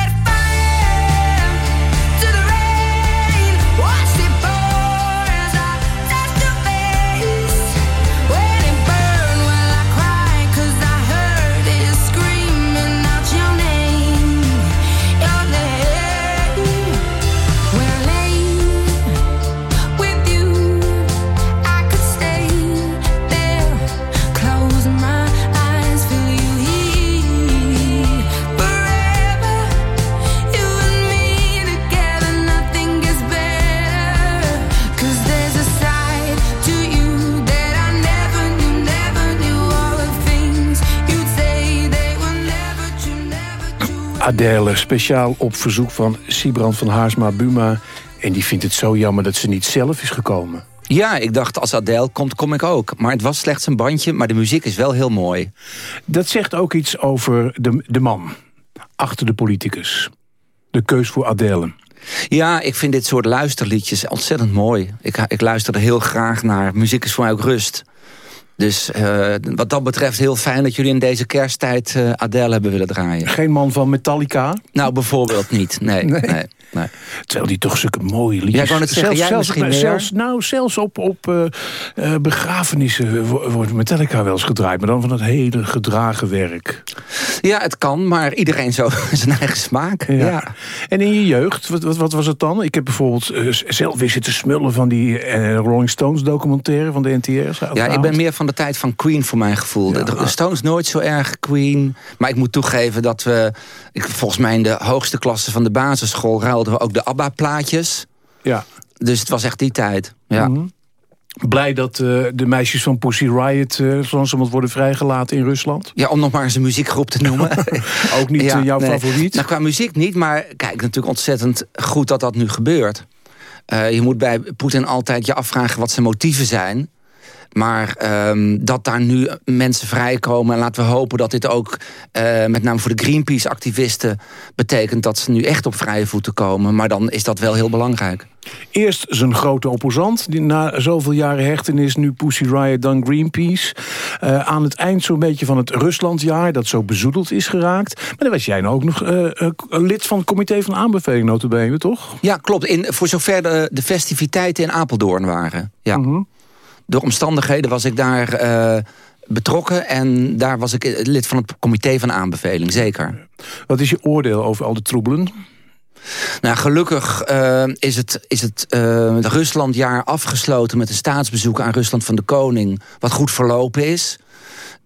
[SPEAKER 16] Adele, speciaal op verzoek van Sibrand van Haarsma-Buma. En die vindt het zo jammer dat ze niet zelf is gekomen.
[SPEAKER 17] Ja, ik dacht als Adele komt, kom ik ook. Maar het was slechts een bandje, maar de muziek is wel heel mooi.
[SPEAKER 16] Dat zegt ook iets over de, de man achter de politicus. De keus voor Adele.
[SPEAKER 17] Ja, ik vind dit soort luisterliedjes ontzettend mooi. Ik, ik luister er heel graag naar. Muziek is voor mij ook rust. Dus uh, wat dat betreft heel fijn dat jullie in deze kersttijd uh, Adele hebben willen draaien.
[SPEAKER 16] Geen man van Metallica?
[SPEAKER 17] Nou, bijvoorbeeld niet. Nee, nee. nee, nee.
[SPEAKER 16] Terwijl die toch zulke mooie liedjes...
[SPEAKER 17] Ja, ik wou het zeggen,
[SPEAKER 16] zelfs,
[SPEAKER 17] misschien
[SPEAKER 16] zelfs, Nou, zelfs op, op uh, begrafenissen wordt Metallica wel eens gedraaid. Maar dan van het hele gedragen werk.
[SPEAKER 17] Ja, het kan, maar iedereen zo zijn eigen smaak. Ja. ja.
[SPEAKER 16] En in je jeugd, wat, wat, wat, was het dan? Ik heb bijvoorbeeld zelf weer zitten smullen van die Rolling Stones documentaire van de NTR.
[SPEAKER 17] Ja, ik ben meer van de tijd van Queen voor mijn gevoel. Ja. De Stones nooit zo erg Queen. Maar ik moet toegeven dat we... Ik, volgens mij in de hoogste klasse van de basisschool... ruilden we ook de ABBA-plaatjes.
[SPEAKER 16] Ja.
[SPEAKER 17] Dus het was echt die tijd. Ja. Mm
[SPEAKER 16] -hmm. Blij dat uh, de meisjes van Pussy Riot uh, langzamerhand worden vrijgelaten in Rusland?
[SPEAKER 17] Ja, om nog maar eens een muziekgroep te noemen.
[SPEAKER 16] Ook niet ja, uh, jouw nee. favoriet?
[SPEAKER 17] Nou, qua muziek niet, maar kijk, natuurlijk ontzettend goed dat dat nu gebeurt. je moet bij Poetin altijd je afvragen wat zijn motieven zijn. Maar um, dat daar nu mensen vrijkomen... en laten we hopen dat dit ook uh, met name voor de Greenpeace-activisten... betekent dat ze nu echt op vrije voeten komen. Maar dan is dat wel heel belangrijk.
[SPEAKER 16] Eerst zijn grote opposant, die na zoveel jaren hechtenis... nu Pussy Riot, dan Greenpeace. Uh, aan het eind zo'n beetje van het Ruslandjaar... dat zo bezoedeld is geraakt. Maar dan was jij nou ook nog uh, lid van het comité van aanbeveling, notabene, toch?
[SPEAKER 17] Ja, klopt. In, voor zover de, de festiviteiten in Apeldoorn waren. Ja. Mm -hmm door omstandigheden was ik daar uh, betrokken. En daar was ik lid van het comité van aanbeveling, zeker.
[SPEAKER 16] Wat is je oordeel over al de troebelen?
[SPEAKER 17] Nou, gelukkig uh, is het, is het uh, Ruslandjaar afgesloten... met een staatsbezoek aan Rusland van de Koning... wat goed verlopen is.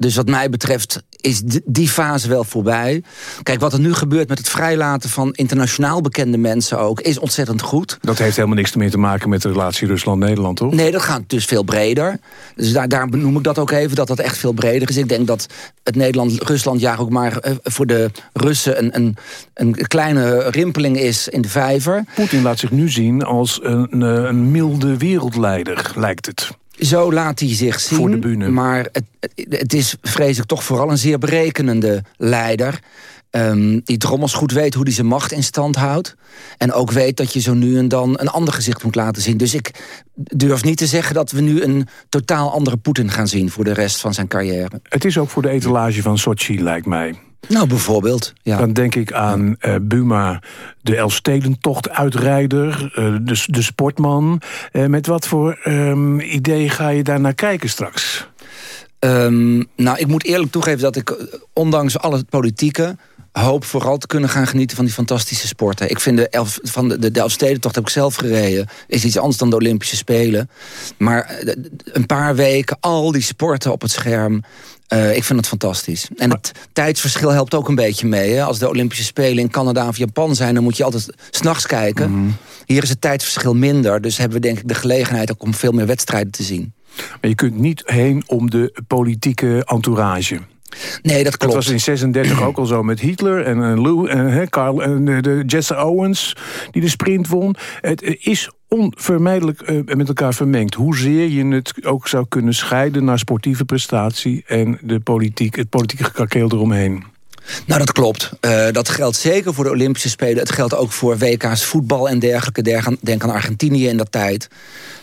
[SPEAKER 17] Dus wat mij betreft is die fase wel voorbij. Kijk, wat er nu gebeurt met het vrijlaten van internationaal bekende mensen ook... is ontzettend goed.
[SPEAKER 16] Dat heeft helemaal niks meer te maken met de relatie Rusland-Nederland, toch?
[SPEAKER 17] Nee, dat gaat dus veel breder. Dus daar, daar noem ik dat ook even, dat dat echt veel breder is. Ik denk dat het Nederland-Rusland-jaar ook maar eh, voor de Russen... Een, een, een kleine rimpeling is in de vijver.
[SPEAKER 16] Poetin laat zich nu zien als een, een milde wereldleider, lijkt het.
[SPEAKER 17] Zo laat hij zich zien.
[SPEAKER 16] Voor de bühne.
[SPEAKER 17] Maar het, het is vrees toch vooral een zeer berekenende leider. Um, die drommels goed weet hoe hij zijn macht in stand houdt. En ook weet dat je zo nu en dan een ander gezicht moet laten zien. Dus ik durf niet te zeggen dat we nu een totaal andere Poetin gaan zien... voor de rest van zijn carrière.
[SPEAKER 16] Het is ook voor de etalage van Sochi, lijkt mij.
[SPEAKER 17] Nou, bijvoorbeeld. Ja.
[SPEAKER 16] Dan denk ik aan uh, Buma, de Elfstedentocht-uitrijder, uh, de, de sportman. Uh, met wat voor um, idee ga je daar naar kijken straks?
[SPEAKER 17] Um, nou, ik moet eerlijk toegeven dat ik, ondanks al het politieke hoop vooral te kunnen gaan genieten van die fantastische sporten. Ik vind de, elf, van de, de, de Elfstedentocht heb ik zelf gereden. Is iets anders dan de Olympische Spelen. Maar een paar weken, al die sporten op het scherm... Uh, ik vind het fantastisch. En het tijdsverschil helpt ook een beetje mee. Hè? Als de Olympische Spelen in Canada of Japan zijn... dan moet je altijd s'nachts kijken. Mm -hmm. Hier is het tijdsverschil minder. Dus hebben we denk ik de gelegenheid ook om veel meer wedstrijden te zien.
[SPEAKER 16] Maar je kunt niet heen om de politieke entourage.
[SPEAKER 17] Nee, dat klopt.
[SPEAKER 16] Dat was in 36 ook al zo met Hitler en, en Lou en, Carl, en de Jesse Owens die de sprint won. Het is onvermijdelijk uh, met elkaar vermengd. Hoezeer je het ook zou kunnen scheiden naar sportieve prestatie en de politiek, het politieke gekakeel eromheen.
[SPEAKER 17] Nou, dat klopt. Uh, dat geldt zeker voor de Olympische Spelen. Het geldt ook voor WK's voetbal en dergelijke. Denk aan Argentinië in dat tijd.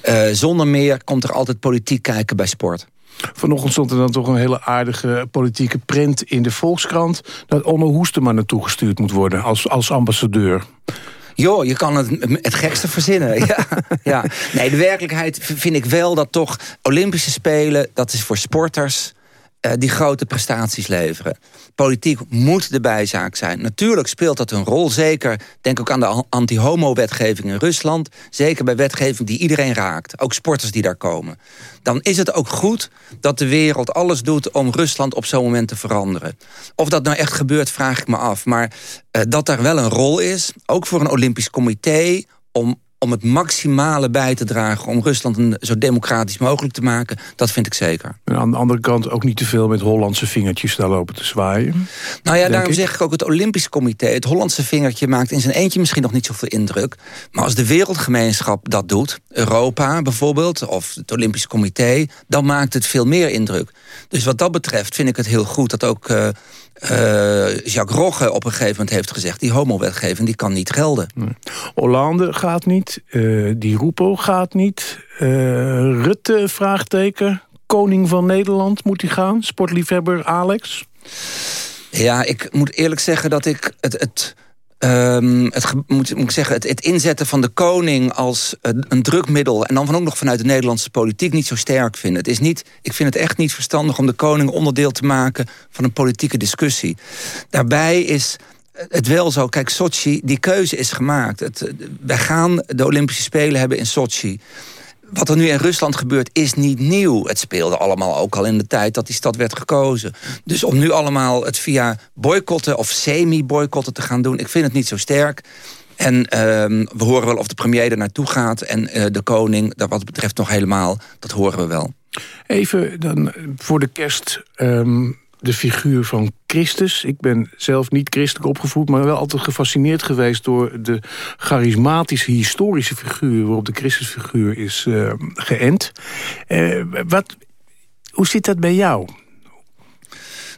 [SPEAKER 17] Uh, zonder meer komt er altijd politiek kijken bij sport.
[SPEAKER 16] Vanochtend stond er dan toch een hele aardige politieke print in de Volkskrant... dat Onno Hoestema naartoe gestuurd moet worden als, als ambassadeur.
[SPEAKER 17] Joh, je kan het, het gekste verzinnen. ja, ja. Nee, de werkelijkheid vind ik wel dat toch Olympische Spelen... dat is voor sporters uh, die grote prestaties leveren. Politiek moet de bijzaak zijn. Natuurlijk speelt dat een rol, zeker denk ook aan de anti-homo-wetgeving in Rusland. Zeker bij wetgeving die iedereen raakt, ook sporters die daar komen. Dan is het ook goed dat de wereld alles doet om Rusland op zo'n moment te veranderen. Of dat nou echt gebeurt, vraag ik me af. Maar uh, dat daar wel een rol is, ook voor een Olympisch comité... om om het maximale bij te dragen... om Rusland een, zo democratisch mogelijk te maken, dat vind ik zeker.
[SPEAKER 16] En aan de andere kant ook niet te veel met Hollandse vingertjes daar lopen te zwaaien.
[SPEAKER 17] Nou ja, daarom ik. zeg ik ook het Olympisch Comité... het Hollandse vingertje maakt in zijn eentje misschien nog niet zoveel indruk. Maar als de wereldgemeenschap dat doet, Europa bijvoorbeeld... of het Olympisch Comité, dan maakt het veel meer indruk. Dus wat dat betreft vind ik het heel goed dat ook... Uh, uh, Jacques Rogge op een gegeven moment heeft gezegd... die homowetgeving die kan niet gelden.
[SPEAKER 16] Nee. Hollande gaat niet, uh, Di Rupo gaat niet... Uh, Rutte, vraagteken, koning van Nederland, moet hij gaan? Sportliefhebber Alex?
[SPEAKER 17] Ja, ik moet eerlijk zeggen dat ik het... het Um, het, moet, moet ik zeggen, het, het, inzetten van de koning als een, een drukmiddel... en dan van ook nog vanuit de Nederlandse politiek niet zo sterk vinden. Het is niet, ik vind het echt niet verstandig om de koning onderdeel te maken... van een politieke discussie. Daarbij is het wel zo, kijk, Sochi, die keuze is gemaakt. Het, wij gaan de Olympische Spelen hebben in Sochi wat er nu in Rusland gebeurt is niet nieuw. Het speelde allemaal ook al in de tijd dat die stad werd gekozen. Dus om nu allemaal het via boycotten of semi-boycotten te gaan doen... ik vind het niet zo sterk. En uh, we horen wel of de premier er naartoe gaat... en uh, de koning, dat wat betreft nog helemaal, dat horen we wel.
[SPEAKER 16] Even dan voor de kerst... Um de figuur van Christus. Ik ben zelf niet christelijk opgevoed... maar wel altijd gefascineerd geweest door de charismatische historische figuur... waarop de Christusfiguur is uh, geënt. Uh, wat, hoe zit dat bij jou?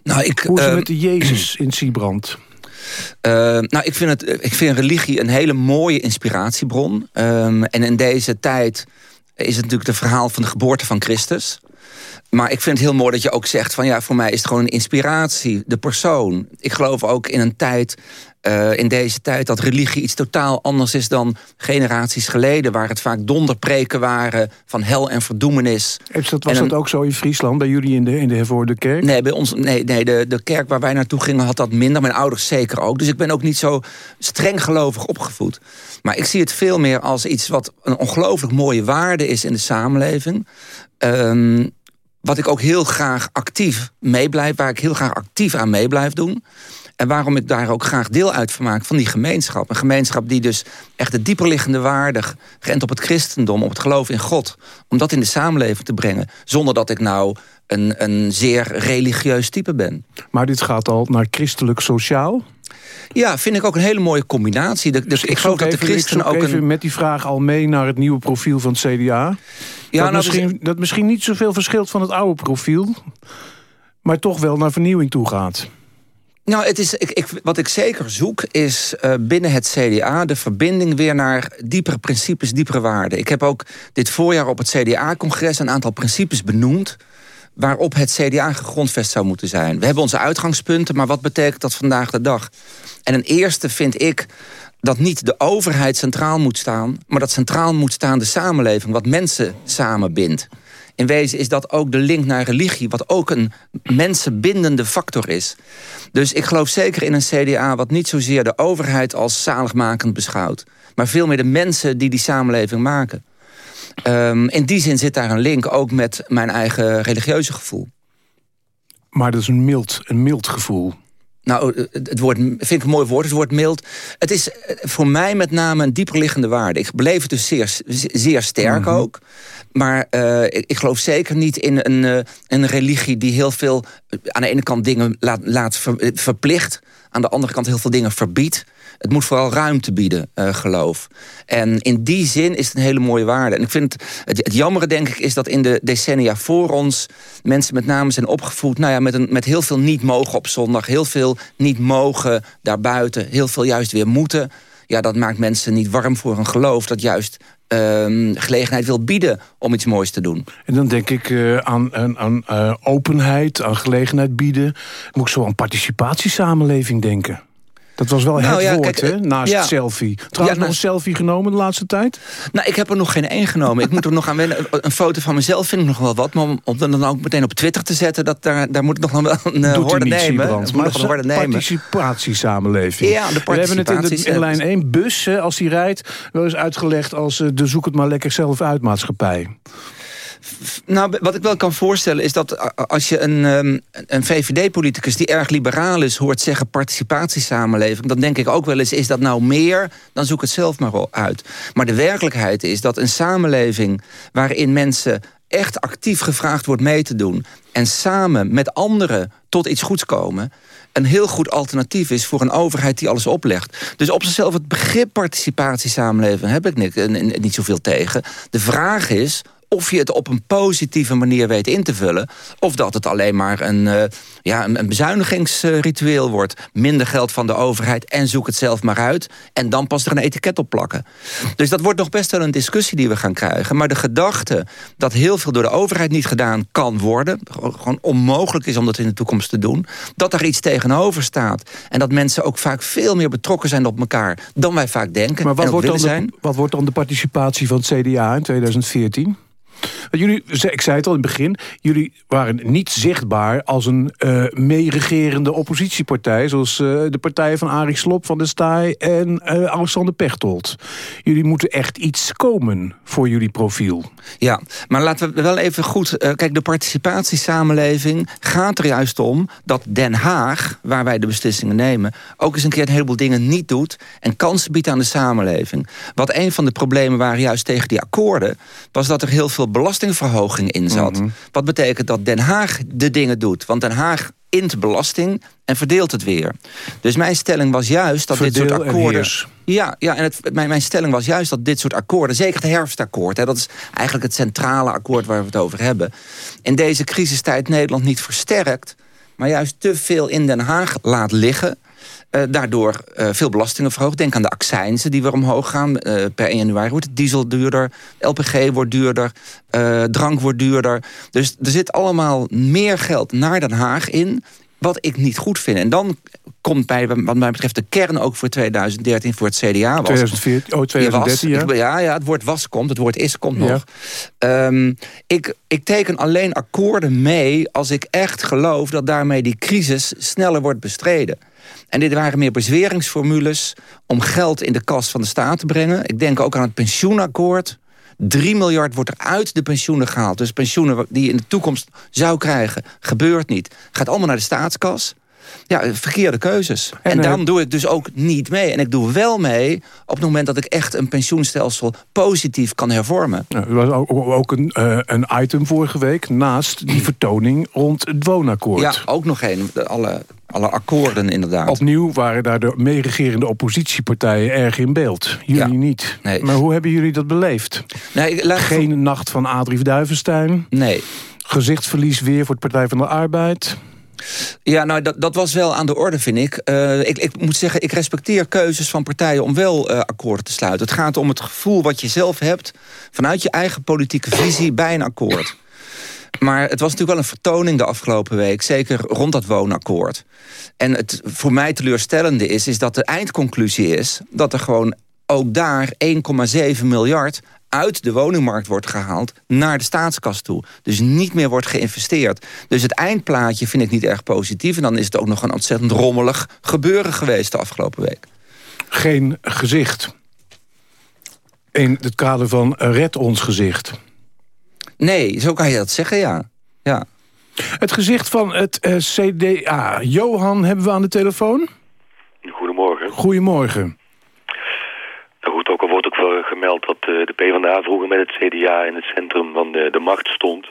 [SPEAKER 17] Nou, ik,
[SPEAKER 16] hoe is het uh, met de Jezus in Siebrand?
[SPEAKER 17] Uh, nou, ik vind, het, ik vind religie een hele mooie inspiratiebron. Um, en in deze tijd is het natuurlijk het verhaal van de geboorte van Christus. Maar ik vind het heel mooi dat je ook zegt van ja, voor mij is het gewoon een inspiratie, de persoon. Ik geloof ook in een tijd, uh, in deze tijd, dat religie iets totaal anders is dan generaties geleden, waar het vaak donderpreken waren van hel en verdoemenis.
[SPEAKER 16] Was dat, was en dat ook zo in Friesland, bij jullie in de, in de hervormde kerk?
[SPEAKER 17] Nee, bij ons, nee, nee de, de kerk waar wij naartoe gingen had dat minder, mijn ouders zeker ook. Dus ik ben ook niet zo streng gelovig opgevoed. Maar ik zie het veel meer als iets wat een ongelooflijk mooie waarde is in de samenleving. Um, wat ik ook heel graag actief mee blijf... waar ik heel graag actief aan mee blijf doen... En waarom ik daar ook graag deel uit van maak van die gemeenschap. Een gemeenschap die dus echt de dieperliggende waarde... gerend op het christendom, op het geloof in God... om dat in de samenleving te brengen. Zonder dat ik nou een, een zeer religieus type ben.
[SPEAKER 16] Maar dit gaat al naar christelijk sociaal?
[SPEAKER 17] Ja, vind ik ook een hele mooie combinatie. Dus ik, geloof dat de christenen ook
[SPEAKER 16] even
[SPEAKER 17] een...
[SPEAKER 16] met die vraag al mee naar het nieuwe profiel van het CDA. Ja, dat,
[SPEAKER 17] nou,
[SPEAKER 16] misschien,
[SPEAKER 17] dus-
[SPEAKER 16] dat misschien niet zoveel verschilt van het oude profiel... maar toch wel naar vernieuwing toe gaat.
[SPEAKER 17] Nou, het is, ik, ik, wat ik zeker zoek is uh, binnen het CDA de verbinding weer naar diepere principes, diepere waarden. Ik heb ook dit voorjaar op het CDA-congres een aantal principes benoemd waarop het CDA gegrondvest zou moeten zijn. We hebben onze uitgangspunten, maar wat betekent dat vandaag de dag? En een eerste vind ik dat niet de overheid centraal moet staan... maar dat centraal moet staan de samenleving, wat mensen samenbindt. In wezen is dat ook de link naar religie... wat ook een mensenbindende factor is. Dus ik geloof zeker in een CDA... wat niet zozeer de overheid als zaligmakend beschouwt... maar veel meer de mensen die die samenleving maken. Um, in die zin zit daar een link ook met mijn eigen religieuze gevoel.
[SPEAKER 16] Maar dat is een mild, een mild gevoel.
[SPEAKER 17] Nou, het woord, vind ik een mooi woord, het woord mild. Het is voor mij met name een dieperliggende waarde. Ik beleef het dus zeer, zeer sterk mm -hmm. ook. Maar uh, ik, ik, geloof zeker niet in een, uh, een religie die heel veel... aan de ene kant dingen laat, laat ver, verplicht... aan de andere kant heel veel dingen verbiedt. Het moet vooral ruimte bieden, uh, geloof. En in die zin is het een hele mooie waarde. En ik vind het, het, jammere, denk ik, is dat in de decennia voor ons... mensen met name zijn opgevoed nou ja, met, een, met heel veel niet mogen op zondag. Heel veel niet mogen daarbuiten. Heel veel juist weer moeten. Ja, dat maakt mensen niet warm voor een geloof... dat juist um, gelegenheid wil bieden om iets moois te doen.
[SPEAKER 16] En dan denk ik uh, aan, aan, aan uh, openheid, aan gelegenheid bieden. Moet ik zo aan participatiesamenleving denken. Dat was wel
[SPEAKER 17] Nou
[SPEAKER 16] het
[SPEAKER 17] ja,
[SPEAKER 16] woord, hè? Naast
[SPEAKER 17] ja.
[SPEAKER 16] het selfie. Trouwens,
[SPEAKER 17] Ja,
[SPEAKER 16] nog een selfie genomen de laatste tijd?
[SPEAKER 17] Nou, ik heb er nog geen één genomen. Ik moet er nog aan wennen. Een foto van mezelf vind ik nog wel wat. Maar om, dan ook meteen op Twitter te zetten... Dat, daar, daar moet ik nog wel een uh,
[SPEAKER 16] u
[SPEAKER 17] horde nemen.
[SPEAKER 16] Maar
[SPEAKER 17] nog een
[SPEAKER 16] participatiesamenleving.
[SPEAKER 17] Ja, de
[SPEAKER 16] We hebben het in, de, in lijn 1 bus, hè, als die rijdt... wel eens uitgelegd als eh, de zoek het maar lekker zelf uit maatschappij.
[SPEAKER 17] Nou, wat ik wel kan voorstellen is dat als je een, ehm, een VVD-politicus... die erg liberaal is, hoort zeggen participatiesamenleving... dan denk ik ook wel eens, is dat nou meer? Dan zoek het zelf maar uit. Maar de werkelijkheid is dat een samenleving... waarin mensen echt actief gevraagd wordt mee te doen... en samen met anderen tot iets goeds komen een heel goed alternatief is voor een overheid die alles oplegt. Dus op zichzelf het begrip participatiesamenleving heb ik niet, eh, niet zoveel tegen. De vraag is of je het op een positieve manier weet in te vullen... of dat het alleen maar een, eh, ja, een, een bezuinigingsritueel wordt. Minder geld van de overheid en zoek het zelf maar uit... en dan pas er een etiket op plakken. Dus dat wordt nog best wel een discussie die we gaan krijgen. Maar de gedachte dat heel veel door de overheid niet gedaan kan worden... gewoon onmogelijk is om dat in de toekomst te doen... dat er iets tegenover staat... en dat mensen ook vaak veel meer betrokken zijn op elkaar... dan wij vaak denken
[SPEAKER 16] Maar wat wordt, dan de,
[SPEAKER 17] zijn.
[SPEAKER 16] wat wordt dan de participatie van het CDA in 2014? Jullie, ik zei het al in het begin, jullie waren niet zichtbaar als een eh meeregerende oppositiepartij... zoals eh, de partijen van Arie Slob, Van der Staaij en eh, Alexander Pechtold. Jullie moeten echt iets komen voor jullie profiel.
[SPEAKER 17] Ja, maar laten we wel even goed... kijk, de participatiesamenleving gaat er juist om... dat Den Haag, waar wij de beslissingen nemen... ook eens een keer een heleboel dingen niet doet... en kansen biedt aan de samenleving. Wat een van de problemen waren juist tegen die akkoorden... was dat er heel veel belastingverhoging in zat. Wat betekent dat Den Haag de dingen doet? Want Den Haag int belasting en verdeelt het weer. Dus mijn stelling was juist dat dit soort
[SPEAKER 16] en
[SPEAKER 17] akkoorden... Ja, ja en het, mijn, mijn stelling was juist dat dit soort akkoorden... zeker het herfstakkoord, hè, dat is eigenlijk het centrale akkoord... waar we het over hebben... in deze crisistijd Nederland niet versterkt... maar juist te veel in Den Haag laat liggen... eh, daardoor eh, veel belastingen verhoogt. Denk aan de accijnzen die weer omhoog gaan. Eh, per 1 januari wordt diesel duurder. LPG wordt duurder. drank wordt duurder. Dus er zit allemaal meer geld naar Den Haag in... wat ik niet goed vind. En dan komt bij, wat mij betreft de kern ook voor 2013 voor het CDA. Was,
[SPEAKER 16] 2014, oh, 2013,
[SPEAKER 17] Ja,
[SPEAKER 16] ja.
[SPEAKER 17] Ik- ja, ja, het woord was komt, het woord is komt
[SPEAKER 16] Ja.
[SPEAKER 17] nog. Ehm, ik, ik teken alleen akkoorden mee als ik echt geloof... dat daarmee die crisis sneller wordt bestreden. En dit waren meer bezweringsformules om geld in de kas van de staat te brengen. Ik denk ook aan het pensioenakkoord. 3 miljard wordt er uit de pensioenen gehaald. Dus pensioenen die je in de toekomst zou krijgen, gebeurt niet. Gaat allemaal naar de staatskas. Ja, verkeerde keuzes. En,
[SPEAKER 16] En, eh,
[SPEAKER 17] dan doe ik dus ook niet mee. En ik doe wel mee op het moment dat ik echt een pensioenstelsel positief kan hervormen.
[SPEAKER 16] Nou, er was ook, ook een, eh, een item vorige week naast die vertoning rond het woonakkoord.
[SPEAKER 17] Ja, ook nog. De- Alle, alle akkoorden inderdaad.
[SPEAKER 16] Opnieuw waren daar de meeregerende oppositiepartijen erg in beeld. Jullie niet. Maar hoe hebben jullie dat beleefd?
[SPEAKER 17] Nee, laat-
[SPEAKER 16] Geen nacht van Adrief Duivenstein?
[SPEAKER 17] Nee.
[SPEAKER 16] Gezichtsverlies weer voor de Partij van de Arbeid?
[SPEAKER 17] Ja, nou, dat, dat was wel aan de orde, vind ik. Eh, ik. Ik moet zeggen, ik respecteer keuzes van partijen... om wel eh, akkoorden te sluiten. Het gaat om het gevoel wat je zelf hebt... vanuit je eigen politieke visie bij een akkoord. Maar het was natuurlijk wel een vertoning de afgelopen week. Zeker rond dat woonakkoord. En het voor mij teleurstellende is... is dat de eindconclusie is dat er gewoon ook daar 1,7 miljard uit de woningmarkt wordt gehaald naar de staatskas toe. Dus niet meer wordt geïnvesteerd. Dus het eindplaatje vind ik niet erg positief. En dan is het ook nog een ontzettend rommelig gebeuren geweest de afgelopen week.
[SPEAKER 16] Geen gezicht. In het kader van Red ons gezicht.
[SPEAKER 17] Nee, zo kan je dat zeggen, ja. ja.
[SPEAKER 16] Het gezicht van het eh, CDA. Johan hebben we aan de telefoon?
[SPEAKER 18] Goedemorgen.
[SPEAKER 16] Goedemorgen.
[SPEAKER 18] Nou goed, ook al wordt ook dat eh, de PvdA vroeger met het CDA in het centrum van de, de macht stond.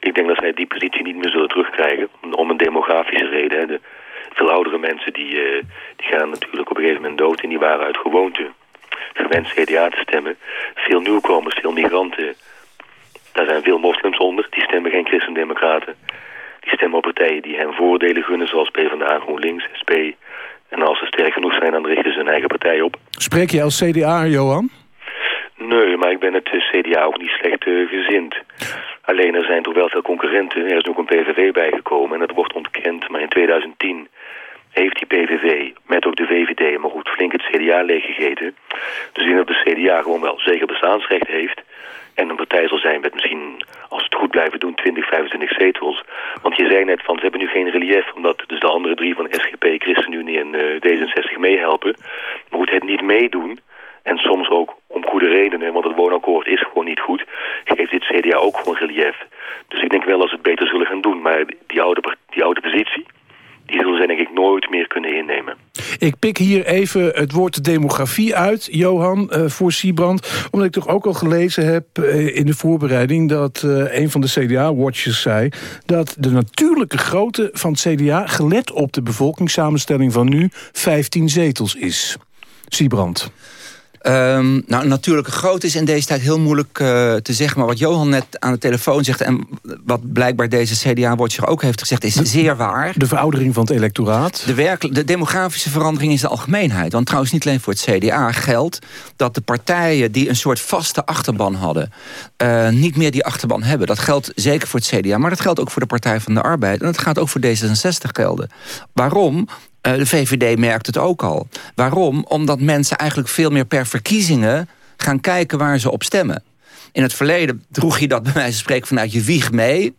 [SPEAKER 18] Ik denk dat zij die positie niet meer zullen terugkrijgen. Om een demografische reden. De, veel oudere mensen die, eh, die gaan natuurlijk op een gegeven moment dood. En die waren uit gewoonte gewend CDA te stemmen. Veel nieuwkomers, veel migranten. Daar zijn veel moslims onder. Die stemmen geen christendemocraten. Die stemmen op partijen die hen voordelen gunnen. Zoals PvdA, GroenLinks, SP. En als ze sterk genoeg zijn, dan richten ze hun eigen partij op.
[SPEAKER 16] Spreek je als CDA, Johan?
[SPEAKER 18] Nee, maar ik ben het eh, CDA ook niet slecht eh, gezind. Alleen er zijn toch wel veel concurrenten. Er is ook een PVV bijgekomen en dat wordt ontkend. Maar in 2010 heeft die PVV, met ook de VVD, maar goed, flink het CDA leeggegeten. Dus denk dat de CDA gewoon wel zeker bestaansrecht heeft. En een partij zal zijn met misschien, als het goed blijven doen, 20, 25 zetels. Want je zei net van, ze hebben nu geen relief, omdat dus de andere drie van SGP, ChristenUnie en eh, D66 meehelpen. Maar goed, het niet meedoen, en soms ook om goede redenen, want het woonakkoord is gewoon niet goed, geeft dit CDA ook gewoon relief. Dus ik denk wel dat ze het beter zullen gaan doen. Maar die oude, die oude positie, die zullen ze denk ik nooit meer kunnen innemen.
[SPEAKER 16] Ik pik hier even het woord demografie uit, Johan, eh, voor Siebrand. Omdat ik toch ook al gelezen heb eh, in de voorbereiding... dat eh, een van de CDA-watchers zei... dat de natuurlijke grootte van het CDA... gelet op de bevolkingssamenstelling van nu 15 zetels is. Siebrand.
[SPEAKER 17] Ehm, nou, natuurlijke grootte is in deze tijd heel moeilijk eh, te zeggen. Maar wat Johan net aan de telefoon zegt... en wat blijkbaar deze CDA-watcher ook heeft gezegd... is zeer waar.
[SPEAKER 16] De veroudering van het electoraat.
[SPEAKER 17] De, werk, de demografische verandering is de algemeenheid. Want trouwens niet alleen voor het CDA geldt... dat de partijen die een soort vaste achterban hadden... eh, niet meer die achterban hebben. Dat geldt zeker voor het CDA, maar dat geldt ook voor de Partij van de Arbeid. En dat gaat ook voor D66 gelden. Waarom? Eh, de VVD merkt het ook al. Waarom? Omdat mensen eigenlijk veel meer per verkiezingen... gaan kijken waar ze op stemmen. In het verleden droeg je dat bij wijze van spreken vanuit je wieg mee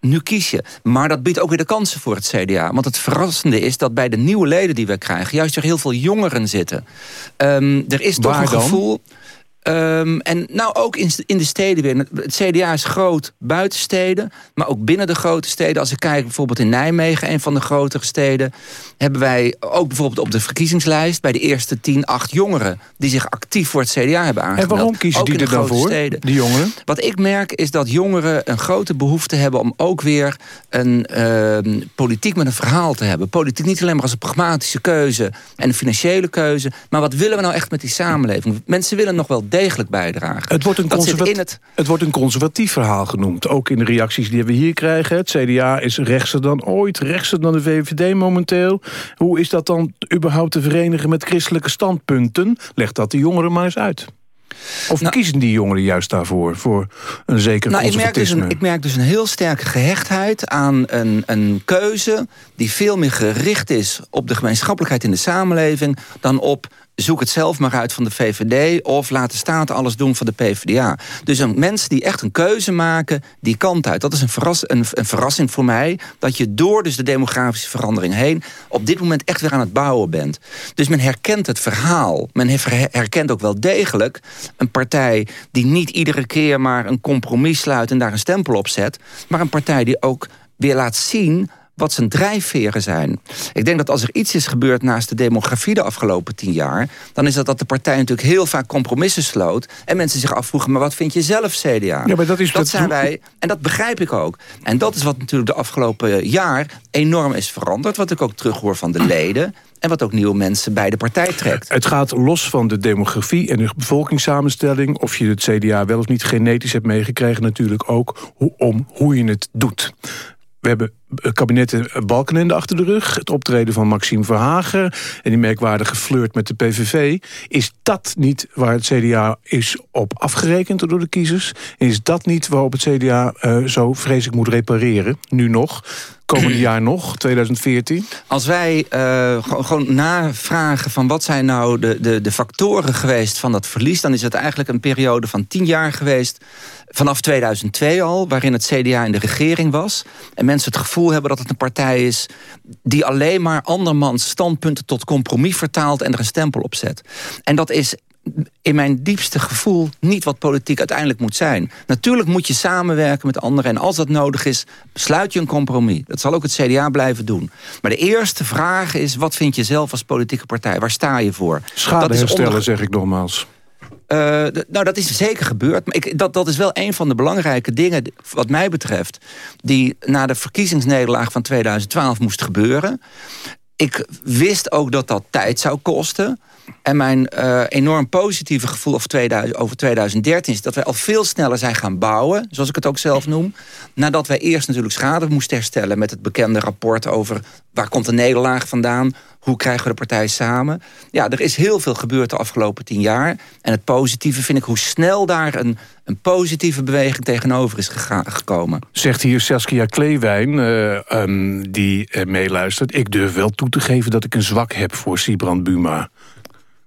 [SPEAKER 17] nu kies je. Maar dat biedt ook weer de kansen voor het CDA. Want het verrassende is dat bij de nieuwe leden die we krijgen... juist er heel veel jongeren zitten. Ehm, er is toch
[SPEAKER 16] Waar
[SPEAKER 17] een
[SPEAKER 16] dan?
[SPEAKER 17] gevoel... Ehm, en nou ook in, in de steden weer. Het CDA is groot buiten steden, maar ook binnen de grote steden. Als ik kijk bijvoorbeeld in Nijmegen, een van de grotere steden... hebben wij ook bijvoorbeeld op de verkiezingslijst... bij de eerste 10, 8 jongeren die zich actief voor het CDA hebben aangemeld.
[SPEAKER 16] En waarom kiezen
[SPEAKER 17] Ook
[SPEAKER 16] die er dan voor,
[SPEAKER 17] Steden.
[SPEAKER 16] die jongeren?
[SPEAKER 17] Wat ik merk is dat jongeren een grote behoefte hebben... om ook weer een ehm, politiek met een verhaal te hebben. Politiek niet alleen maar als een pragmatische keuze... en een financiële keuze. Maar wat willen we nou echt met die samenleving? Mensen willen nog wel degelijk bijdragen.
[SPEAKER 16] Het wordt, een
[SPEAKER 17] Dat zit
[SPEAKER 16] conservat-
[SPEAKER 17] in het...
[SPEAKER 16] het wordt een conservatief verhaal genoemd. Ook in de reacties die we hier krijgen. Het CDA is rechtser dan ooit, rechtser dan de VVD momenteel. Hoe is dat dan überhaupt te verenigen met christelijke standpunten? Leg dat de jongeren maar eens uit. Of kiezen die jongeren juist daarvoor? Voor een zeker
[SPEAKER 17] Nou, ik merk, dus een, ik merk dus een heel sterke gehechtheid aan een, een keuze... die veel meer gericht is op de gemeenschappelijkheid in de samenleving... dan op zoek het zelf maar uit van de VVD... of laat de staat alles doen van de PvdA. Dus mensen die echt een keuze maken, die kant uit. Dat is een, een, een verrassing voor mij... dat je door dus de demografische verandering heen... op dit moment echt weer aan het bouwen bent. Dus men herkent het verhaal. Men herkent ook wel degelijk een partij... die niet iedere keer maar een compromis sluit... en daar een stempel op zet... maar een partij die ook weer laat zien wat zijn drijfveren zijn. Ik denk dat als er iets is gebeurd naast de demografie de afgelopen tien jaar... dan is dat dat de partij natuurlijk heel vaak compromissen sloot... en mensen zich afvroegen, maar wat vind je zelf, CDA?
[SPEAKER 16] Ja, maar dat is...
[SPEAKER 17] Dat zijn wij, en dat begrijp ik ook. En dat is wat natuurlijk de afgelopen jaar enorm is veranderd... wat ik ook terughoor van de leden... En wat ook nieuwe mensen bij de partij trekt.
[SPEAKER 16] Het gaat los van de demografie en de bevolkingssamenstelling... of je het CDA wel of niet genetisch hebt meegekregen... natuurlijk ook om hoe je het doet. We hebben kabinetten Balkenende achter de rug. Het optreden van Maxime Verhagen. En die merkwaardige flirt met de PVV. Is dat niet waar het CDA is op afgerekend door de kiezers? is dat niet waarop het CDA uh, zo vreselijk moet repareren? Nu nog? komende jaar nog, 2014?
[SPEAKER 17] Als wij uh, gewoon navragen van wat zijn nou de, de, de factoren geweest van dat verlies... dan is het eigenlijk een periode van tien jaar geweest... vanaf 2002 al, waarin het CDA in de regering was... en mensen het gevoel hebben dat het een partij is... die alleen maar andermans standpunten tot compromis vertaalt... en er een stempel op zet. En dat is in mijn diepste gevoel niet wat politiek uiteindelijk moet zijn. Natuurlijk moet je samenwerken met anderen... en als dat nodig is, sluit je een compromis. Dat zal ook het CDA blijven doen. Maar de eerste vraag is, wat vind je zelf als politieke partij? Waar sta je voor?
[SPEAKER 16] Schade herstellen, zeg ik nogmaals.
[SPEAKER 17] Uh, nou, dat is zeker gebeurd. Maar ik, dat, dat is wel een van de belangrijke dingen, wat mij betreft... die na de verkiezingsnederlaag van 2012 moest gebeuren. Ik wist ook dat dat tijd zou kosten... En mijn uh, enorm positieve gevoel over, 2000, over 2013 is dat wij al veel sneller zijn gaan bouwen, zoals ik het ook zelf noem. Nadat wij eerst natuurlijk schade moesten herstellen met het bekende rapport over waar komt de nederlaag vandaan, hoe krijgen we de partij samen. Ja, er is heel veel gebeurd de afgelopen tien jaar. En het positieve vind ik hoe snel daar een, een positieve beweging tegenover is gekomen.
[SPEAKER 16] Zegt hier Saskia Kleewijn, uh, um, die uh, meeluistert. Ik durf wel toe te geven dat ik een zwak heb voor Sibrand Buma.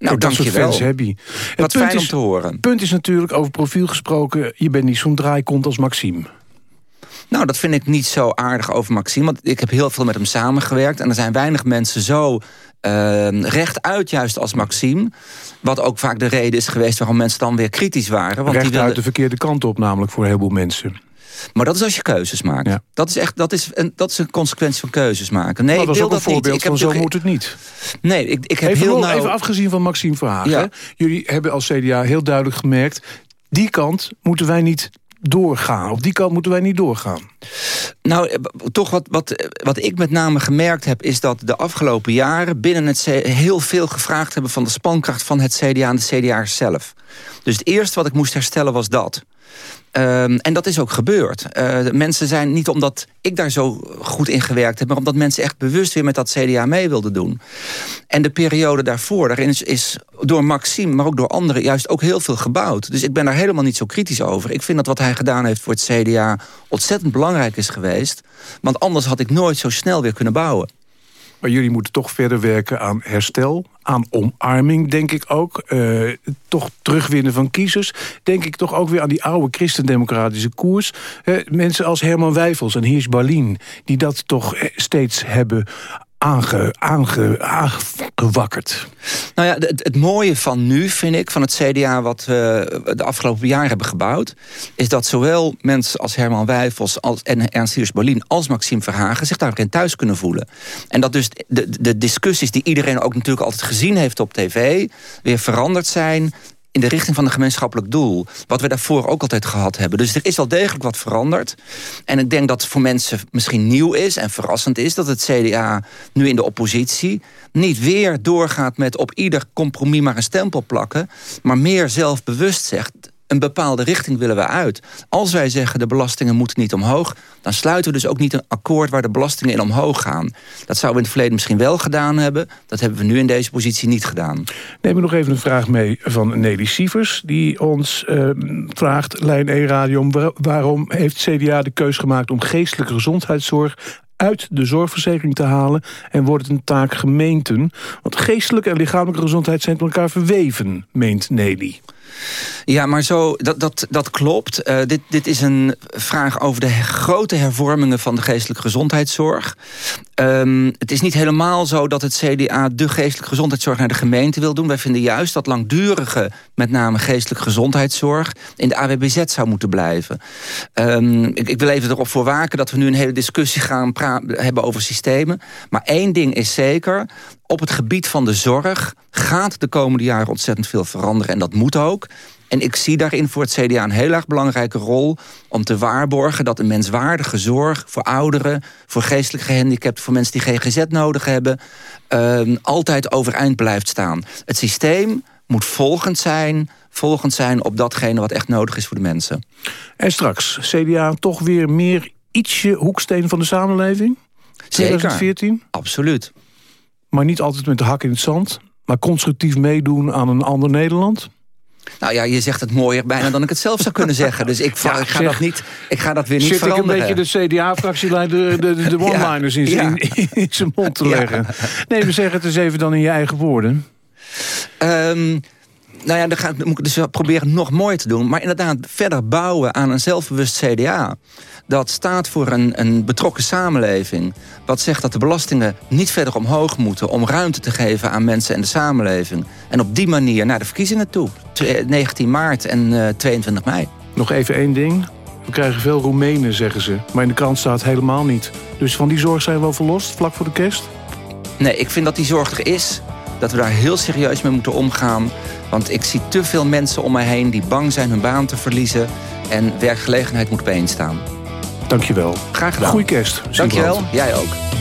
[SPEAKER 17] Nou, dat soort fans
[SPEAKER 16] heb je.
[SPEAKER 17] Wat fijn om te horen.
[SPEAKER 16] Het punt is natuurlijk, over profiel gesproken... je bent niet zo'n draaikont als Maxime.
[SPEAKER 17] Nou, dat vind ik niet zo aardig over Maxime. Want ik heb heel veel met hem samengewerkt. En er zijn weinig mensen zo uh, rechtuit juist als Maxime. Wat ook vaak de reden is geweest waarom mensen dan weer kritisch waren. Want
[SPEAKER 16] rechtuit
[SPEAKER 17] wilden...
[SPEAKER 16] de verkeerde kant op namelijk voor een heleboel mensen.
[SPEAKER 17] Maar dat is als je keuzes maakt. Dat, is echt, dat, is een, dat is een consequentie van keuzes maken. Nee,
[SPEAKER 16] dat
[SPEAKER 17] ik wil
[SPEAKER 16] dat
[SPEAKER 17] niet.
[SPEAKER 16] Ik heb zo moet het niet.
[SPEAKER 17] Nee, ik, ik heb
[SPEAKER 16] even,
[SPEAKER 17] heel nou...
[SPEAKER 16] even afgezien van Maxime Verhagen. Ja. Jullie hebben als CDA heel duidelijk gemerkt... die kant moeten wij niet doorgaan. Op die kant moeten wij niet doorgaan.
[SPEAKER 17] Nou, eh, toch wat, wat, wat ik met name gemerkt heb... is dat de afgelopen jaren binnen het C heel veel gevraagd hebben... van de spankracht van het CDA en de CDA'ers zelf. Dus het eerste wat ik moest herstellen was dat. Um, en dat is ook gebeurd. Uh, mensen zijn niet omdat ik daar zo goed in gewerkt heb... maar omdat mensen echt bewust weer met dat CDA mee wilden doen. En de periode daarvoor, daarin is, is door Maxime... maar ook door anderen juist ook heel veel gebouwd. Dus ik ben daar helemaal niet zo kritisch over. Ik vind dat wat hij gedaan heeft voor het CDA... ontzettend belangrijk is geweest. Want anders had ik nooit zo snel weer kunnen bouwen.
[SPEAKER 16] Maar jullie moeten toch verder werken aan herstel, aan omarming, denk ik ook. Uh, toch terugwinnen van kiezers. Denk ik toch ook weer aan die oude christendemocratische koers. Uh, mensen als Herman Wijfels en Hirsch Balin... die dat toch eh, steeds hebben aange, aange, aangewakkerd.
[SPEAKER 17] Nou ja, het, het, mooie van nu, vind ik, van het CDA... wat we de afgelopen jaar hebben gebouwd... is dat zowel mensen als Herman Wijfels als, en Ernst Hiers Berlin... als Maxime Verhagen zich daarin thuis kunnen voelen. En dat dus de, de discussies die iedereen ook natuurlijk altijd gezien heeft op tv... weer veranderd zijn in de richting van een gemeenschappelijk doel. Wat we daarvoor ook altijd gehad hebben. Dus er is wel degelijk wat veranderd. En ik denk dat voor mensen misschien nieuw is en verrassend is... dat het CDA nu in de oppositie niet weer doorgaat met op ieder compromis maar een stempel plakken... maar meer zelfbewust zegt een bepaalde richting willen we uit. Als wij zeggen de belastingen moeten niet omhoog... dan sluiten we dus ook niet een akkoord waar de belastingen in omhoog gaan. Dat zouden we in het verleden misschien wel gedaan hebben. Dat hebben we nu in deze positie niet gedaan.
[SPEAKER 16] Neem we nog even een vraag mee van Nelly Sievers... die ons uh, vraagt, Lijn E-radio... waarom heeft CDA de keus gemaakt om geestelijke gezondheidszorg uit de zorgverzekering te halen... en wordt het een taak gemeenten. Want geestelijke en lichamelijke gezondheid zijn met elkaar verweven, meent Nelly.
[SPEAKER 17] Ja, maar zo, dat, dat, dat klopt. Uh, dit, dit is een vraag over de grote hervormingen van de geestelijke gezondheidszorg. Um, het is niet helemaal zo dat het CDA de geestelijke gezondheidszorg naar de gemeente wil doen. Wij vinden juist dat langdurige, met name geestelijke gezondheidszorg... in de AWBZ zou moeten blijven. Um, ik, ik, wil even erop voor waken dat we nu een hele discussie gaan hebben over systemen. Maar één ding is zeker, op het gebied van de zorg gaat de komende jaren ontzettend veel veranderen. En dat moet ook. En ik zie daarin voor het CDA een heel erg belangrijke rol... om te waarborgen dat een menswaardige zorg voor ouderen... voor geestelijk gehandicapten, voor mensen die GGZ nodig hebben... Uh, altijd overeind blijft staan. Het systeem moet volgend zijn, volgend zijn op datgene wat echt nodig is voor de mensen.
[SPEAKER 16] En straks, CDA toch weer meer ietsje hoeksteen van de samenleving?
[SPEAKER 17] Zeker.
[SPEAKER 16] 2014?
[SPEAKER 17] Absoluut.
[SPEAKER 16] Maar niet altijd met de hak in het zand. Maar constructief meedoen aan een ander Nederland.
[SPEAKER 17] Nou ja, je zegt het mooier bijna dan ik het zelf zou kunnen zeggen. Dus ik, ja, ik, ga, dat niet, ik ga dat weer niet veranderen.
[SPEAKER 16] Zit ik een beetje de CDA-fractieleider de, de, de one-liners in, ja. in, in, zijn mond te leggen. Nee, we zeggen het eens even dan in je eigen woorden.
[SPEAKER 17] Um, nou ja, dan, ga, dan moet ik dus proberen nog mooier te doen. Maar inderdaad, verder bouwen aan een zelfbewust CDA dat staat voor een, een betrokken samenleving. Wat zegt dat de belastingen niet verder omhoog moeten... om ruimte te geven aan mensen en de samenleving. En op die manier naar de verkiezingen toe. 19 maart en uh, 22 mei.
[SPEAKER 16] Nog even één ding. We krijgen veel Roemenen, zeggen ze. Maar in de krant staat helemaal niet. Dus van die zorg zijn we wel verlost, vlak voor de kerst?
[SPEAKER 17] Nee, ik vind dat die zorg er is. Dat we daar heel serieus mee moeten omgaan. Want ik zie te veel mensen om mij heen die bang zijn hun baan te verliezen... en werkgelegenheid moet opeenstaan.
[SPEAKER 16] Dankjewel.
[SPEAKER 17] Graag gedaan.
[SPEAKER 16] Goeie kerst.
[SPEAKER 17] Dankjewel. Jij ook.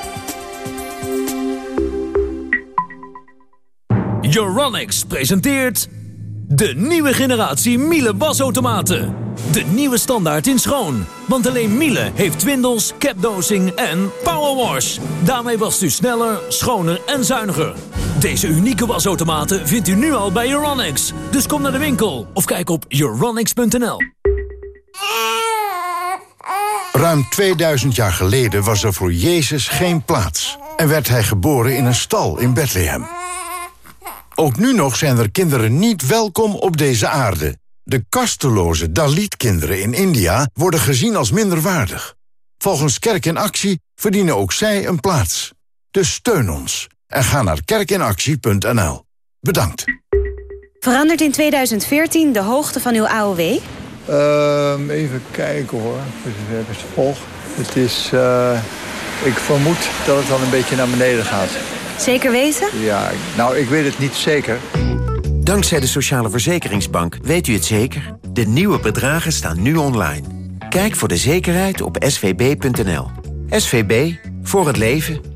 [SPEAKER 19] Euronics presenteert... de nieuwe generatie Miele wasautomaten. De nieuwe standaard in schoon. Want alleen Miele heeft twindels, capdosing en powerwash. Daarmee wast u sneller, schoner en zuiniger. Deze unieke wasautomaten vindt u nu al bij Euronics. Dus kom naar de winkel of kijk op euronics.nl.
[SPEAKER 20] Ruim 2000 jaar geleden was er voor Jezus geen plaats... en werd hij geboren in een stal in Bethlehem. Ook nu nog zijn er kinderen niet welkom op deze aarde. De kasteloze Dalit-kinderen in India worden gezien als minderwaardig. Volgens Kerk in Actie verdienen ook zij een plaats. Dus steun ons en ga naar kerkinactie.nl. Bedankt.
[SPEAKER 21] Verandert in 2014 de hoogte van uw AOW?
[SPEAKER 22] Uh, even kijken hoor. Het is... Uh, ik vermoed dat het dan een beetje naar beneden gaat.
[SPEAKER 21] Zeker weten?
[SPEAKER 22] Ja, nou, ik weet het niet zeker.
[SPEAKER 23] Dankzij de Sociale Verzekeringsbank weet u het zeker. De nieuwe bedragen staan nu online. Kijk voor de zekerheid op svb.nl. SVB, voor het leven.